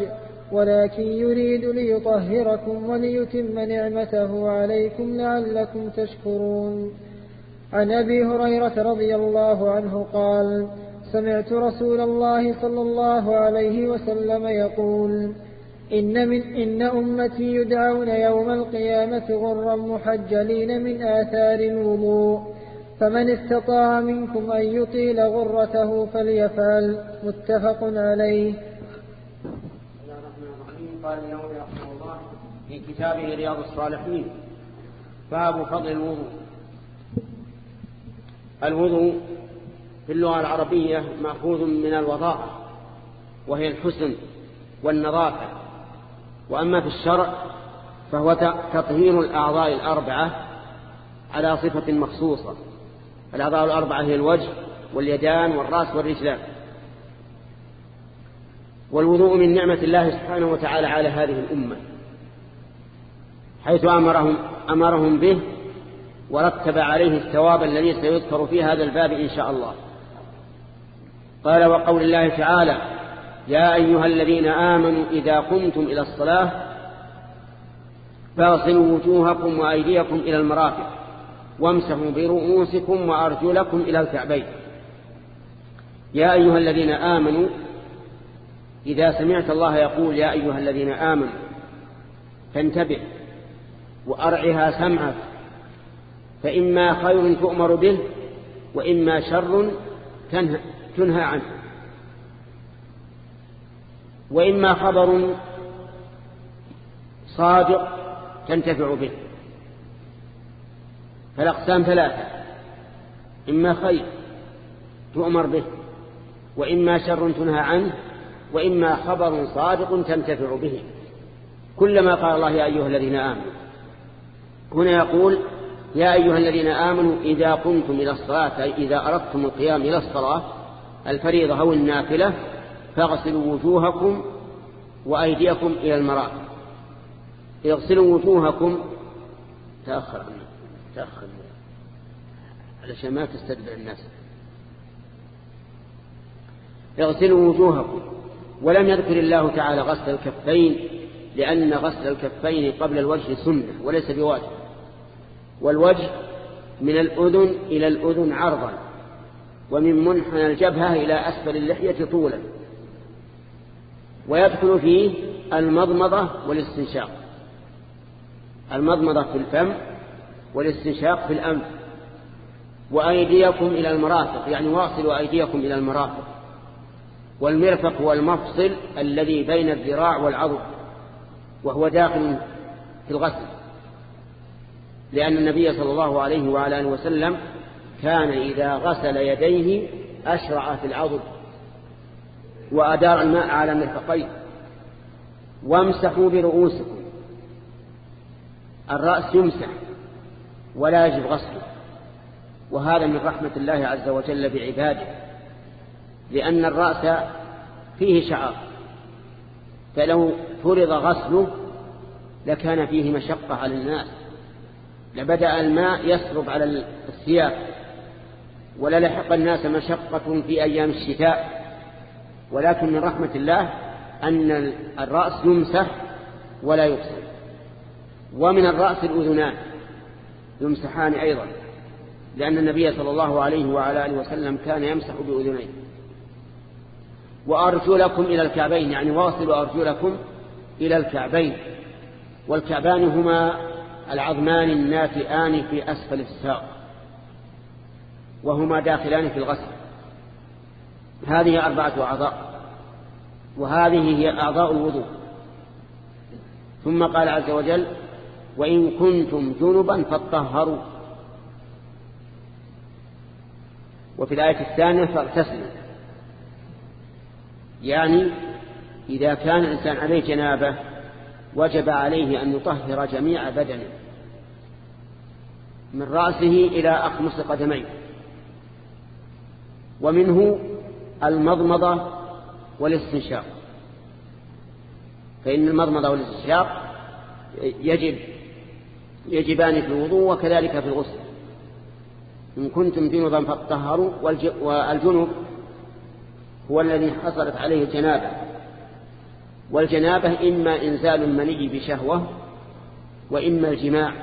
ولكن يريد ليطهركم وليتم نعمته عليكم لعلكم تشكرون. عن أبي هريرة رضي الله عنه قال سمعت رسول الله صلى الله عليه وسلم يقول إن, من إن أمتي يدعون يوم القيامة غرا محجلين من آثار الوضوء فمن استطاع منكم أن يطيل غرته فليفعل متفق عليه. قال الله في كتابه رياض الصالحين باب فضل الوضوء. الوضوء في اللغة العربية مأخوذ من الوضاء وهي الحسن والنظافة. وأما في الشرع فهو تطهير الأعضاء الأربعة على صفة مخصوصة. الأعضاء الأربعة هي الوجه واليدان والرأس والرجلان. والوضوء من نعمة الله سبحانه وتعالى على هذه الأمة. حيث أمرهم, أمرهم به ورتب عليه الثواب الذي سيذكر في هذا الباب إن شاء الله. قال وقول الله تعالى يا أيها الذين آمنوا إذا قمتم إلى الصلاة فاغسلوا وجوهكم وأيديكم إلى المرافق. وامسحوا برؤوسكم وأرجلكم إلى الكعبين. يا أيها الذين آمنوا إذا سمعت الله يقول يا أيها الذين آمنوا فانتبه وأرعها سمعك فإما خير تؤمر به وإما شر تنهى, تنهى عنه. وإما خبر صادق تنتفع به. فالأقسام ثلاثة. إما خير تؤمر به وإما شر تنهى عنه وإما خبر صادق تنتفع به. كلما قال الله يا أيها الذين آمنوا هنا يقول يا أيها الذين آمنوا إذا قمتم إلى الصلاة إذا أردتم القيام إلى الصلاة الفريضة أو النافلة فاغسلوا وجوهكم وأيديكم إلى المرافق. اغسلوا وجوهكم. تأخر تأخر علشان ما تستدبر الناس. اغسلوا وجوهكم. ولم يذكر الله تعالى غسل الكفين لأن غسل الكفين قبل الوجه سنة وليس بواجب. والوجه من الأذن إلى الأذن عرضا ومن منحنى الجبهة إلى أسفل اللحية طولا. ويدخل فيه المضمضة والاستنشاق. المضمضة في الفم والاستنشاق في الأنف وأيديكم إلى المرافق يعني واصلوا أيديكم إلى المرافق. والمرفق هو المفصل الذي بين الذراع والعضد وهو داخل في الغسل. لأن النبي صلى الله عليه وعلى آله وسلم كان إذا غسل يديه أشرع في العضد وأدار الماء على مرفقيه. وامسحوا برؤوسكم الرأس يمسح. ولا يجب غسله. وهذا من رحمة الله عز وجل بعباده لأن الرأس فيه شعر فلو فرض غسله لكان فيه مشقة على الناس. لبدأ الماء يسرب على الثياب وللحق الناس مشقة في أيام الشتاء. ولكن من رحمة الله أن الرأس يمسح ولا يغسل. ومن الرأس الأذنان. يمسحان أيضا لأن النبي صلى الله عليه وعلى آله وسلم كان يمسح بأذنيه. وأرجلكم إلى الكعبين يعني واصلوا أرجلكم إلى الكعبين. والكعبان هما العظمان الناتئان في أسفل الساق وهما داخلان في الغسل. هذه أربعة أعضاء وهذه هي أعضاء الوضوء. ثم قال عز وجل وإن كنتم جنبا فاطهروا. وفي الآية الثانية فاغتسلوا. يعني إذا كان الإنسان عليه جنابة وجب عليه أن يطهر جميع بدنه. من رأسه إلى أخمص قدميه. ومنه المضمضة والاستنشاق. فإن المضمضة والاستنشاق يجب يجبان في الوضوء وكذلك في الغسل. إن كنتم جنبا فاطهروا والجنب هو الذي حصلت عليه الجنابة. والجنابة إما إنزال المني بشهوة وإما الجماع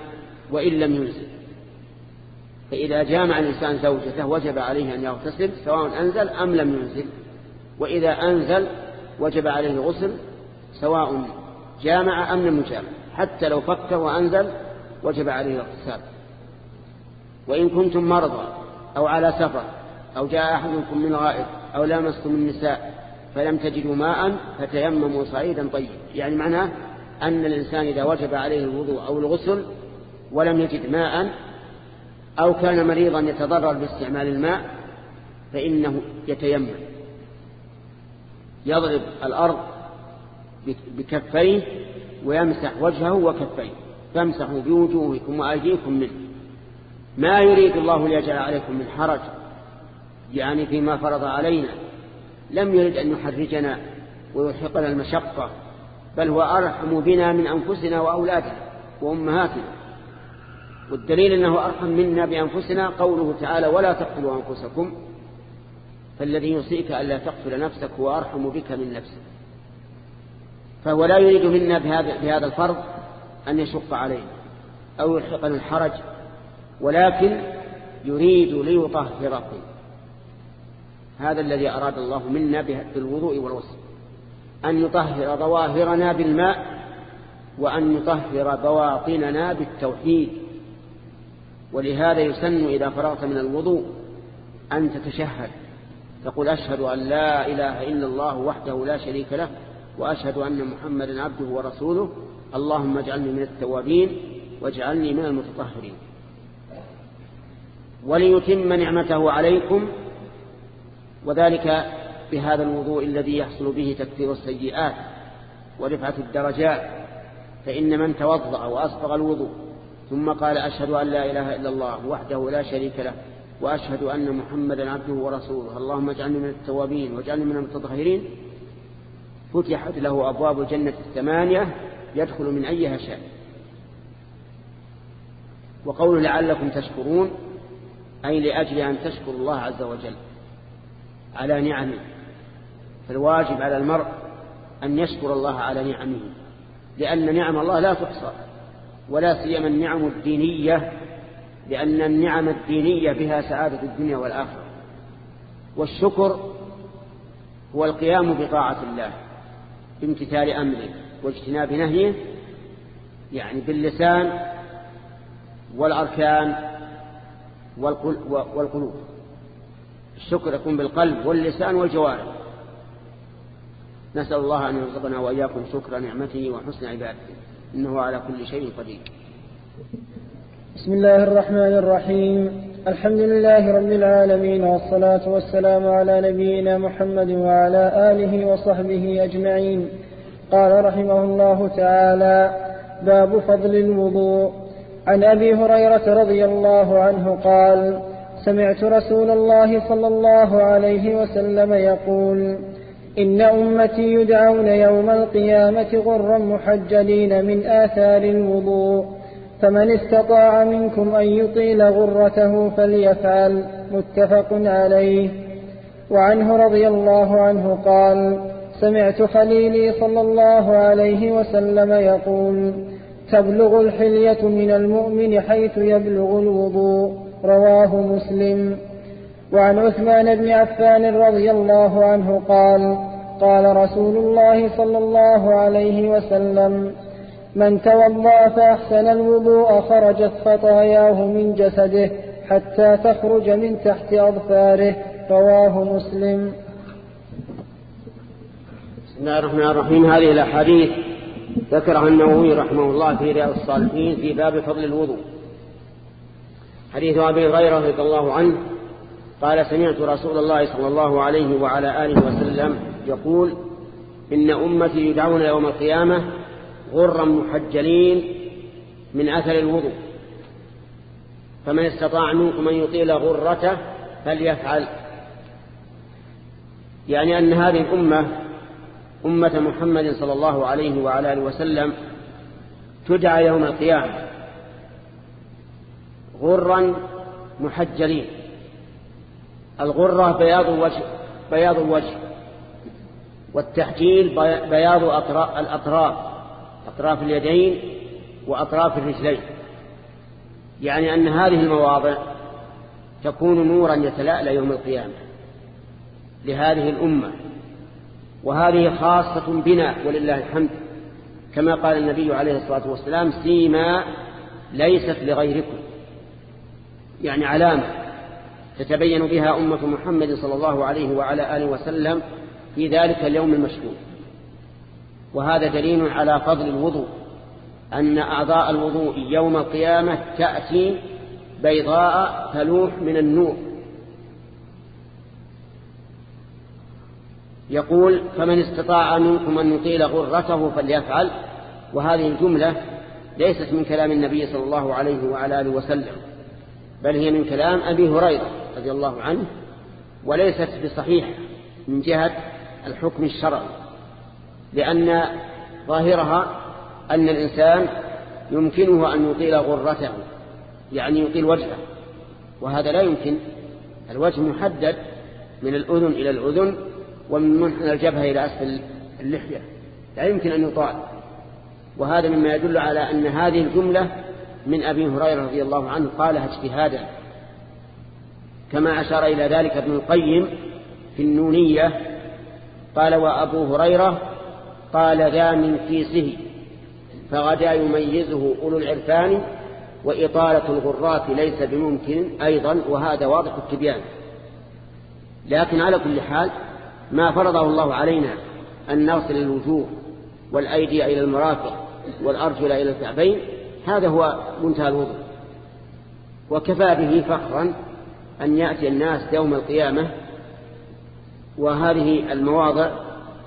وإن لم ينزل. فإذا جامع الإنسان زوجته وجب عليه أن يغتسل سواء أنزل أم لم ينزل. وإذا أنزل وجب عليه الغسل سواء جامع أم لم يجامع. حتى لو فكر وأنزل وجب عليه الاغتسال وإن كنتم مرضى أو على سفر أو جاء أحدكم من غائط أو لامستم النساء فلم تجدوا ماء فتيمموا صعيدا طيب يعني معناه أن الإنسان إذا وجب عليه الوضوء أو الغسل ولم يجد ماء أو كان مريضا يتضرر باستعمال الماء فإنه يتيمم. يضرب الأرض بكفيه ويمسح وجهه وكفيه. فامسحوا بوجوهكم وأيديكم منه. ما يريد الله ليجعل عليكم من حرج يعني فيما فرض علينا. لم يرد أن يحرجنا ويلحقنا المشقة بل هو أرحم بنا من أنفسنا وأولادنا وأمهاتنا. والدليل أنه أرحم منا بأنفسنا قوله تعالى ولا تقتلوا أنفسكم فالذي يوصيك ألا تقتل نفسك هو أرحم بك من نفسك. فهو لا يريد منا بهذا, بهذا الفرض أن يشق علينا أو يلحقنا الحرج ولكن يريد ليطهركم هذا الذي أراد الله منا بالوضوء والوصف أن يطهر ظواهرنا بالماء وأن يطهر بواطننا بالتوحيد. ولهذا يسن إذا فرغت من الوضوء أن تتشهد تقول أشهد أن لا إله إلا الله وحده لا شريك له وأشهد أن محمدا عبده ورسوله اللهم اجعلني من التوابين واجعلني من المتطهرين. وليتم نعمته عليكم وذلك بهذا الوضوء الذي يحصل به تكثير السيئات ورفعة الدرجات. فإن من توضأ وأصبغ الوضوء ثم قال أشهد أن لا إله إلا الله وحده لا شريك له وأشهد أن محمدا عبده ورسوله. اللهم اجعلني من التوابين واجعلني من المتطهرين. فتحت له أبواب الجنة الثمانية يدخل من أيها شاء وقول لعلكم تشكرون أي لأجل أن تشكروا الله عز وجل على نعمه. فالواجب على المرء أن يشكر الله على نعمه لأن نعم الله لا تحصى ولا سيما النعم الدينية لأن النعم الدينية بها سعادة الدنيا والآخرة. والشكر هو القيام بطاعة الله بامتثال أمره. واجتناب نهيه يعني باللسان والأركان والقلوب. الشكر يكون بالقلب واللسان والجوارح. نسأل الله أن يرزقنا وإياكم شكر نعمته وحسن عبادته. إنه على كل شيء قدير. بسم الله الرحمن الرحيم. الحمد لله رب العالمين والصلاة والسلام على نبينا محمد وعلى آله وصحبه أجمعين. قال رحمه الله تعالى باب فضل الوضوء. عن أبي هريرة رضي الله عنه قال سمعت رسول الله صلى الله عليه وسلم يقول إن أمتي يدعون يوم القيامة غرا محجلين من آثار الوضوء فمن استطاع منكم أن يطيل غرته فليفعل. متفق عليه. وعنه رضي الله عنه قال سمعت خليلي صلى الله عليه وسلم يقول تبلغ الحلية من المؤمن حيث يبلغ الوضوء. رواه مسلم. وعن عثمان بن عفان رضي الله عنه قال قال رسول الله صلى الله عليه وسلم من توضأ فأحسن الوضوء خرجت خطاياه من جسده حتى تخرج من تحت أظفاره. رواه مسلم. بسم الله الرحمن الرحيم. هذه الأحاديث ذكرها النووي رحمه الله في رياض الصالحين في باب فضل الوضوء. حديث أبي هريرة رضي الله عنه قال سمعت رسول الله صلى الله عليه وعلى آله وسلم يقول إن أمتي يدعون يوم القيامة غرا محجلين من أثر الوضوء فمن استطاع منكم أن يطيل غرته فليفعل. يعني أن هذه الأمة أمة محمد صلى الله عليه وعلى آله وسلم تدعى يوم القيامة غرا محجلين. الغرة بياض الوجه بياض الوجه والتحجيل بياض الأطراف أطراف اليدين وأطراف الرجلين. يعني أن هذه المواضع تكون نورا يتلألأ يوم القيامة لهذه الأمة. وهذه خاصة بنا ولله الحمد. كما قال النبي عليه الصلاة والسلام سيما ليست لغيركم. يعني علامة تتبين بها أمة محمد صلى الله عليه وعلى آله وسلم في ذلك اليوم المشهود. وهذا دليل على فضل الوضوء أن أعضاء الوضوء يوم القيامة تأتي بيضاء تلوح من النور. يقول فمن استطاع منكم أن يطيل غرته فليفعل وهذه الجملة ليست من كلام النبي صلى الله عليه وعلى آله وسلم بل هي من كلام أبي هريرة رضي الله عنه وليست بصحيحة من جهة الحكم الشرعي لأن ظاهرها أن الإنسان يمكنه أن يطيل غرته يعني يطيل وجهه وهذا لا يمكن الوجه محدد من الأذن إلى الأذن ومن منحنى الجبهة إلى أسفل اللحية. لا يمكن أن يطال. وهذا مما يدل على أن هذه الجملة من أبي هريرة رضي الله عنه قالها اجتهادا. كما أشار إلى ذلك ابن القيم في النونية. قال وأبو هريرة قال ذا من كيسه فغدا يميزه أولو العرفان وإطالة الغرات ليس بممكن أيضا وهذا واضح التبيان. لكن على كل حال ما فرضه الله علينا أن نغسل الوجوه والأيدي إلى المرافق والأرجل إلى الكعبين هذا هو منتهى الوضوء. وكفى به فخرا أن يأتي الناس يوم القيامة وهذه المواضع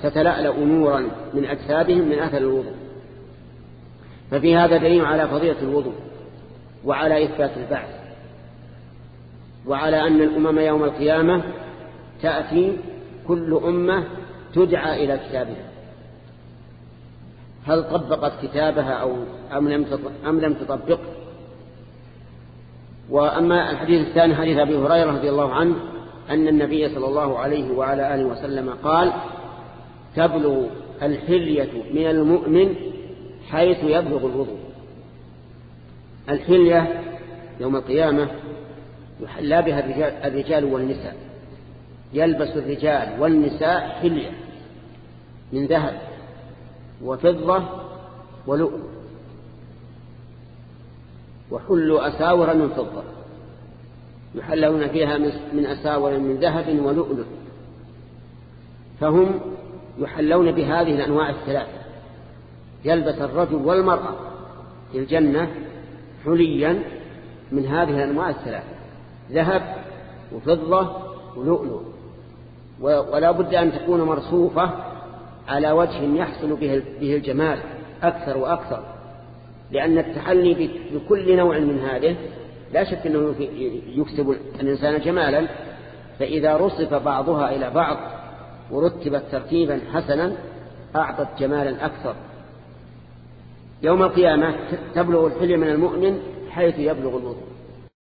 تتلألأ نورا من أجسادهم من أثر الوضوء. ففي هذا دليل على فضيلة الوضوء وعلى إثبات البعث وعلى أن الأمم يوم القيامة تأتي كل أمة تدعى إلى كتابها. هل طبقت كتابها أو أم لم تطبق وأما الحديث الثاني حديث أبي هريرة رضي الله عنه أن النبي صلى الله عليه وعلى آله وسلم قال تبلغ الحلية من المؤمن حيث يبلغ الوضوء. الحلية يوم القيامة يحلى بها الرجال والنساء. يلبس الرجال والنساء حلية من ذهب وفضة ولؤلؤ وحلوا أساور من فضة يحلون فيها من أساور من ذهب ولؤلؤ فهم يحلون بهذه الأنواع الثلاثة يلبس الرجل والمرأة في الجنة حليا من هذه الأنواع الثلاثة ذهب وفضة ولؤلؤ ولا بد أن تكون مرصوفة على وجه يحصل به الجمال أكثر وأكثر. لأن التحلي بكل نوع من هذه لا شك أنه يكسب الإنسان جمالا. فإذا رصف بعضها إلى بعض ورتبت ترتيبا حسنا أعطت جمالا أكثر. يوم القيامة تبلغ الحلية من المؤمن حيث يبلغ الوضوء